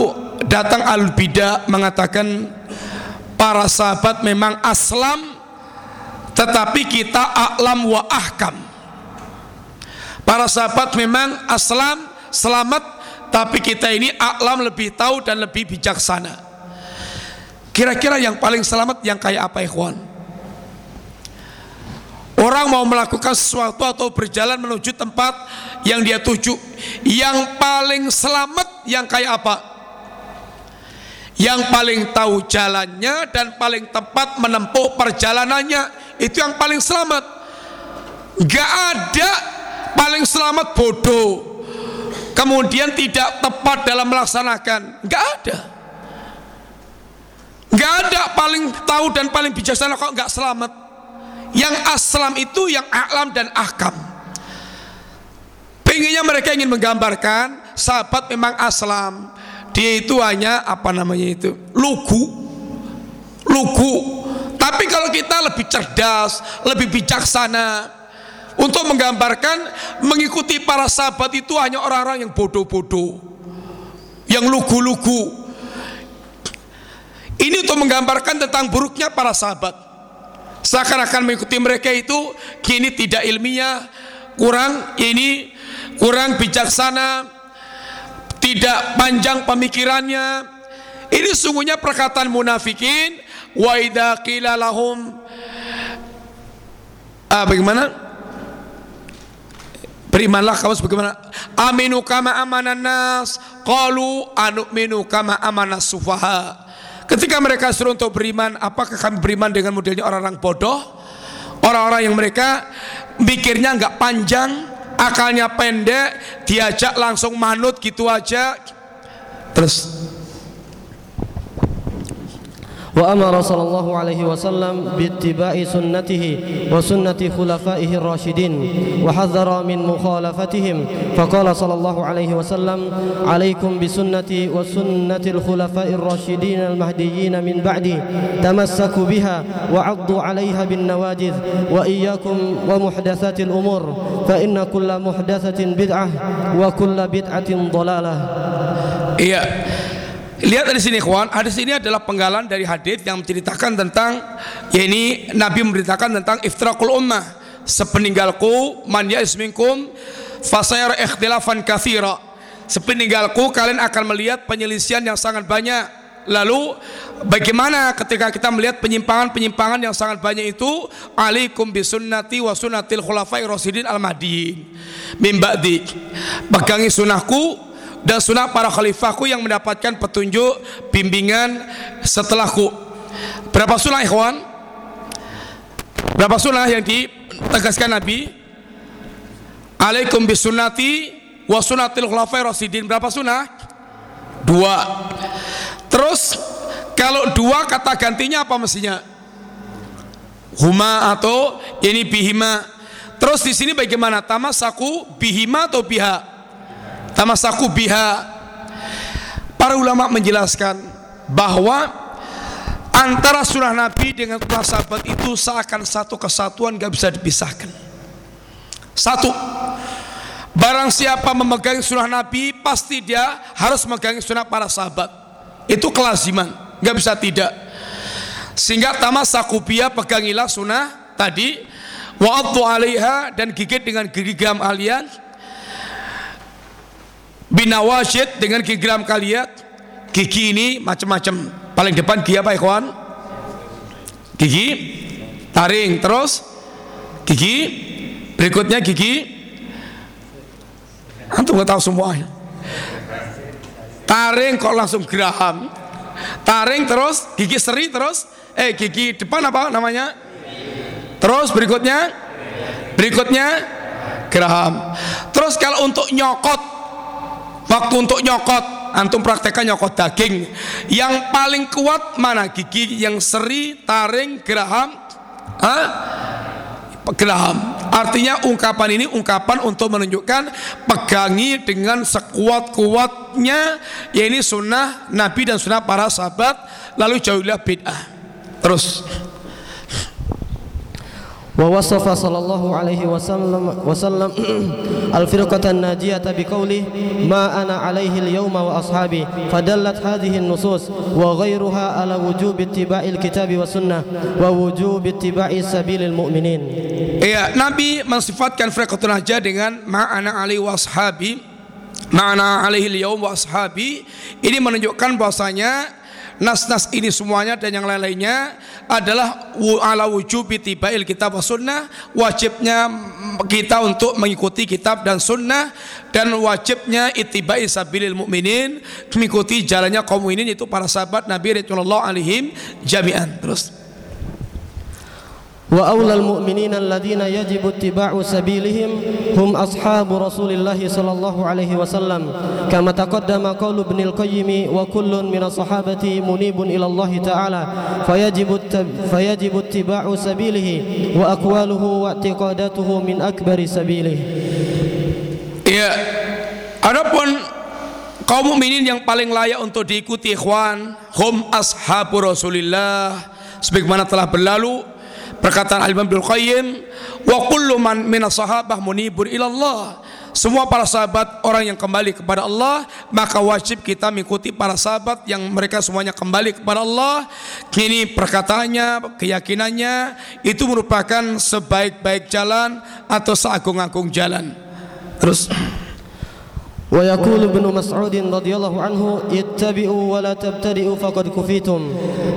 datang al-bidah mengatakan para sahabat memang aslam tetapi kita a'lam wa ahkam. Para sahabat memang aslam selamat tapi kita ini a'lam lebih tahu dan lebih bijaksana. Kira-kira yang paling selamat yang kayak apa ikhwan? Orang mau melakukan sesuatu atau berjalan menuju tempat yang dia tuju. Yang paling selamat yang kayak apa? Yang paling tahu jalannya dan paling tepat menempuh perjalanannya Itu yang paling selamat. Gak ada paling selamat bodoh. Kemudian tidak tepat dalam melaksanakan. Gak ada. Gak ada paling tahu dan paling bijaksana kok gak selamat. Yang aslam itu yang alam dan ahkam pengennya mereka ingin menggambarkan sahabat memang aslam dia itu hanya apa namanya itu lugu. Lugu. Tapi kalau kita lebih cerdas lebih bijaksana untuk menggambarkan mengikuti para sahabat itu hanya orang-orang yang bodoh-bodoh yang lugu-lugu. Ini untuk menggambarkan tentang buruknya para sahabat. Seakan-akan mengikuti mereka itu kini tidak ilmiah kurang ini kurang bijaksana tidak panjang pemikirannya. Ini sungguhnya perkataan munafikin. Wa idza qila lahum ah, bagaimana? Berimanlah kamu sebagaimana? Aminu kama amanan nas. Qalu anu'minu kama amanas sufaha. Ketika mereka suruh untuk beriman, apakah kami beriman dengan modelnya orang-orang bodoh? Orang-orang yang mereka mikirnya nggak panjang, akalnya pendek, diajak langsung manut gitu aja. Terus وأمر صلى الله عليه وسلم باتباع سنته وسنة خلفائه الراشدين وحذر من مخالفتهم فقال صلى الله عليه وسلم عليكم بسنتي وسنة الخلفاء الراشدين المهديين من بعدي تمسكوا بها وعضوا عليها بالنواجذ وإياكم ومحدثات الأمور فإن كل محدثة بدعة وكل بدعة ضلالة. Lihat dari sini kawan, hadis ini adalah penggalan dari hadis yang menceritakan tentang ya ini Nabi memberitakan tentang iftirakul ummah. Sepeninggalku man ya'is minkum fasayara ikhtilafan katsira. Sepeninggalku kalian akan melihat penyelisihan yang sangat banyak. Lalu bagaimana ketika kita melihat penyimpangan-penyimpangan yang sangat banyak itu alaikum bisunnati wa sunnatil khulafai rasyidin al-mahdiyin min ba'di. Pegangi sunnahku dan sunnah para khalifahku yang mendapatkan petunjuk bimbingan setelahku. Berapa sunnah ikhwan? Berapa sunnah yang ditegaskan Nabi? Alaikum bisunnati wa sunnatil khulafai rasidin. Berapa sunnah? Dua. Terus kalau dua kata gantinya apa mestinya? Huma atau ini bihima. Terus di sini bagaimana? Tamasaku bihima atau biha tamasaku biha. Para ulama menjelaskan bahwa antara sunnah Nabi dengan sunnah sahabat itu seakan satu kesatuan gak bisa dipisahkan. Satu barang siapa memegang sunnah Nabi pasti dia harus memegang sunnah para sahabat. Itu kelaziman gak bisa tidak. Sehingga tamasaku biha pegangilah sunnah tadi wa'addu alaiha dan gigit dengan gerigam kalian binawashid dengan gigi geram kalian gigi ini macam-macam paling depan gigi apa ikhwan. Gigi taring terus. Gigi berikutnya gigi. Antum nggak tahu semuanya. Taring kok langsung geraham taring terus gigi seri terus. Eh gigi depan apa namanya? Terus berikutnya. Berikutnya geraham terus kalau untuk nyokot Waktu untuk nyokot, antum praktekkan nyokot daging. Yang paling kuat mana? Gigi yang seri, taring, geraham. Hah? Geraham. Artinya ungkapan ini ungkapan untuk menunjukkan pegangi dengan sekuat-kuatnya ya ini sunnah Nabi dan sunnah para sahabat lalu jauhilah bid'ah. Terus ووصف صلى الله عليه وسلم وسلم الفرقة الناجية بقوله ما أنا عليه اليوم وأصحابي فدلت هذه النصوص وغيرها على وجوب اتباع الكتاب والسنة ووجوب اتباع سبيل المؤمنين Iya, Nabi mensifatkan firqatul najah dengan ma'ana alaihi washabi ma'ana alaihi yaum wa ashabi ini menunjukkan bahwasanya nas-nas ini semuanya dan yang lain-lainnya adalah ala wujubi tibail kitab wa sunnah. Wajibnya kita untuk mengikuti kitab dan sunnah dan wajibnya itibai sabilil mukminin mengikuti jalannya kaum mukminin itu para sahabat Nabi Rasulullah alaihim jami'an. Terus وأولى المؤمنين الذين يجب اتباع سبيلهم هم أصحاب رسول الله صلى الله عليه وسلم كما تقدم قول ابن القيم وكل من الصحابة منيب إلى الله تعالى فيجب, فيجب اتباع سبيله وأقواله واعتقاداته من أكبر سبيله Ya, adapun kaum mukminin yang paling layak untuk diikuti ikhwan hum ashabu Rasulillah sebagaimana telah berlalu Perkataan Al-Imam Qayyim, wa kullu man minas sahabah munibun ilallah. Semua para sahabat orang yang kembali kepada Allah, maka wajib kita mengikuti para sahabat yang mereka semuanya kembali kepada Allah. Kini perkataannya, keyakinannya itu merupakan sebaik-baik jalan atau seagung-agung jalan. Terus ويقول ابن مسعود رضي الله عنه اتبعوا ولا تبتدئوا فقد كفيتم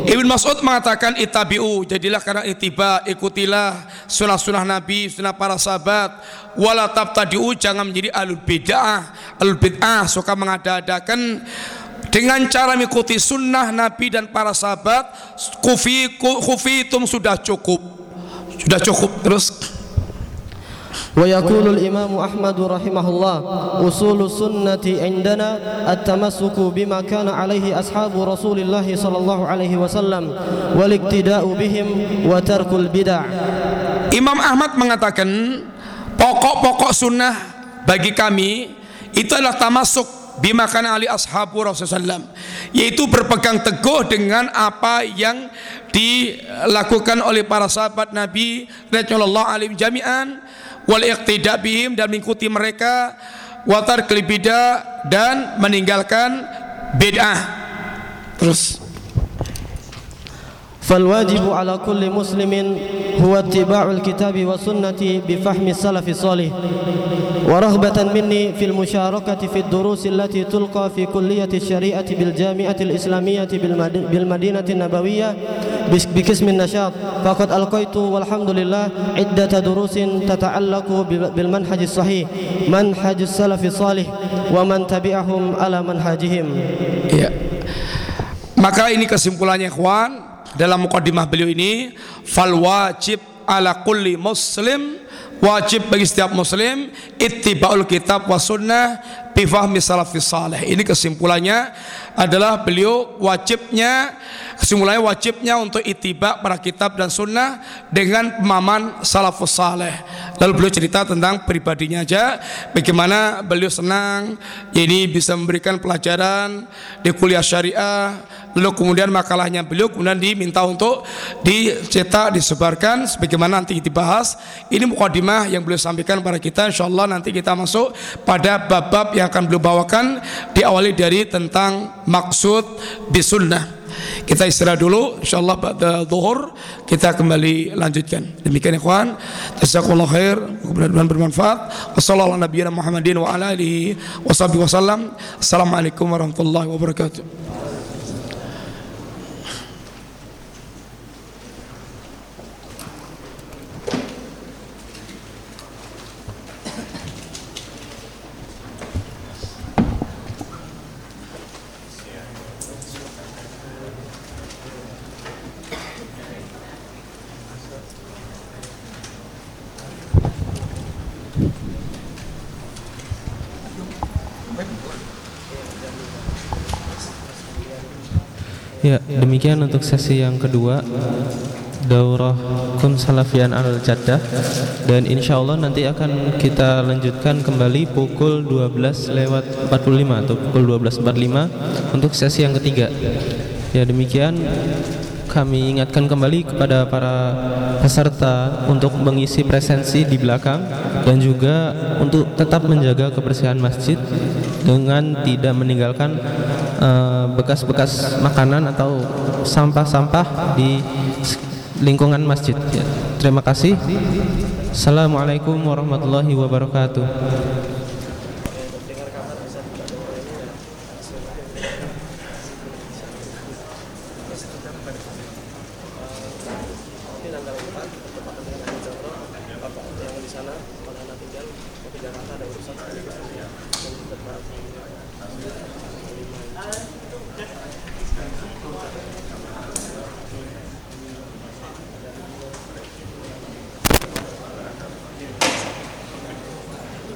Ibn Mas'ud mengatakan itabi'u jadilah karena itiba ikutilah sunnah-sunnah Nabi sunnah para sahabat wala tabtadi'u jangan menjadi alul bid'ah alul bid'ah suka mengada-adakan dengan cara mengikuti sunnah Nabi dan para sahabat kufi kufitum sudah cukup sudah cukup terus ويقول الإمام أحمد رحمه الله أصول السنة عندنا التمسك بما كان عليه أصحاب رسول الله صلى الله عليه وسلم والاقتداء بهم وترك البدع Imam Ahmad mengatakan pokok-pokok sunnah bagi kami itu adalah tamasuk bimakan ali ashabu Rasulullah yaitu berpegang teguh dengan apa yang dilakukan oleh para sahabat Nabi Rasulullah alim jami'an wal iqtida bihim dan mengikuti mereka watar kelibida dan meninggalkan bid'ah. Terus فالواجب على كل مسلم هو اتباع الكتاب والسنة بفهم السلف الصالح. ورغبة مني في المشاركة في الدروس التي تلقى في كلية الشريعة بالجامعة الإسلامية بالمدينة النبوية بقسم النشاط. فقد ألقيت والحمد لله عدة دروس تتعلق بالمنهج الصحيح منهج السلف الصالح ومن تبعهم على منهجهم. Maka ini kesimpulannya ikhwan dalam mukadimah beliau ini fal wajib ala kulli muslim wajib bagi setiap muslim ittibaul kitab wa sunnah bi fahmi salafis salih. Ini kesimpulannya adalah beliau wajibnya kesimpulannya wajibnya untuk itiba para kitab dan sunnah dengan pemahaman salafus saleh lalu beliau cerita tentang pribadinya aja bagaimana beliau senang ini bisa memberikan pelajaran di kuliah syariah lalu kemudian makalahnya beliau kemudian diminta untuk dicetak disebarkan sebagaimana nanti dibahas. Ini mukadimah yang beliau sampaikan kepada kita. Insyaallah nanti kita masuk pada bab-bab yang akan beliau bawakan diawali dari tentang maksud bisunnah. Kita istirahat dulu. Insyaallah pada zuhur kita kembali lanjutkan. Demikian ikhwan. Jazakumullah khair. Mudah-mudahan bermanfaat. Wasallallahu nabiyana muhammadin wa ala alihi wasallam assalamualaikum warahmatullahi wabarakatuh Ya, demikian untuk sesi yang kedua Daurah Kun Salafian Al Jaddah. Dan insya Allah nanti akan kita lanjutkan kembali pukul 12 lewat 45 Atau pukul 12.45 untuk sesi yang ketiga. Ya demikian kami ingatkan kembali kepada para peserta untuk mengisi presensi di belakang dan juga untuk tetap menjaga kebersihan masjid dengan tidak meninggalkan bekas-bekas makanan atau sampah-sampah di lingkungan masjid. Ya, Terima kasih. Assalamualaikum warahmatullahi wabarakatuh.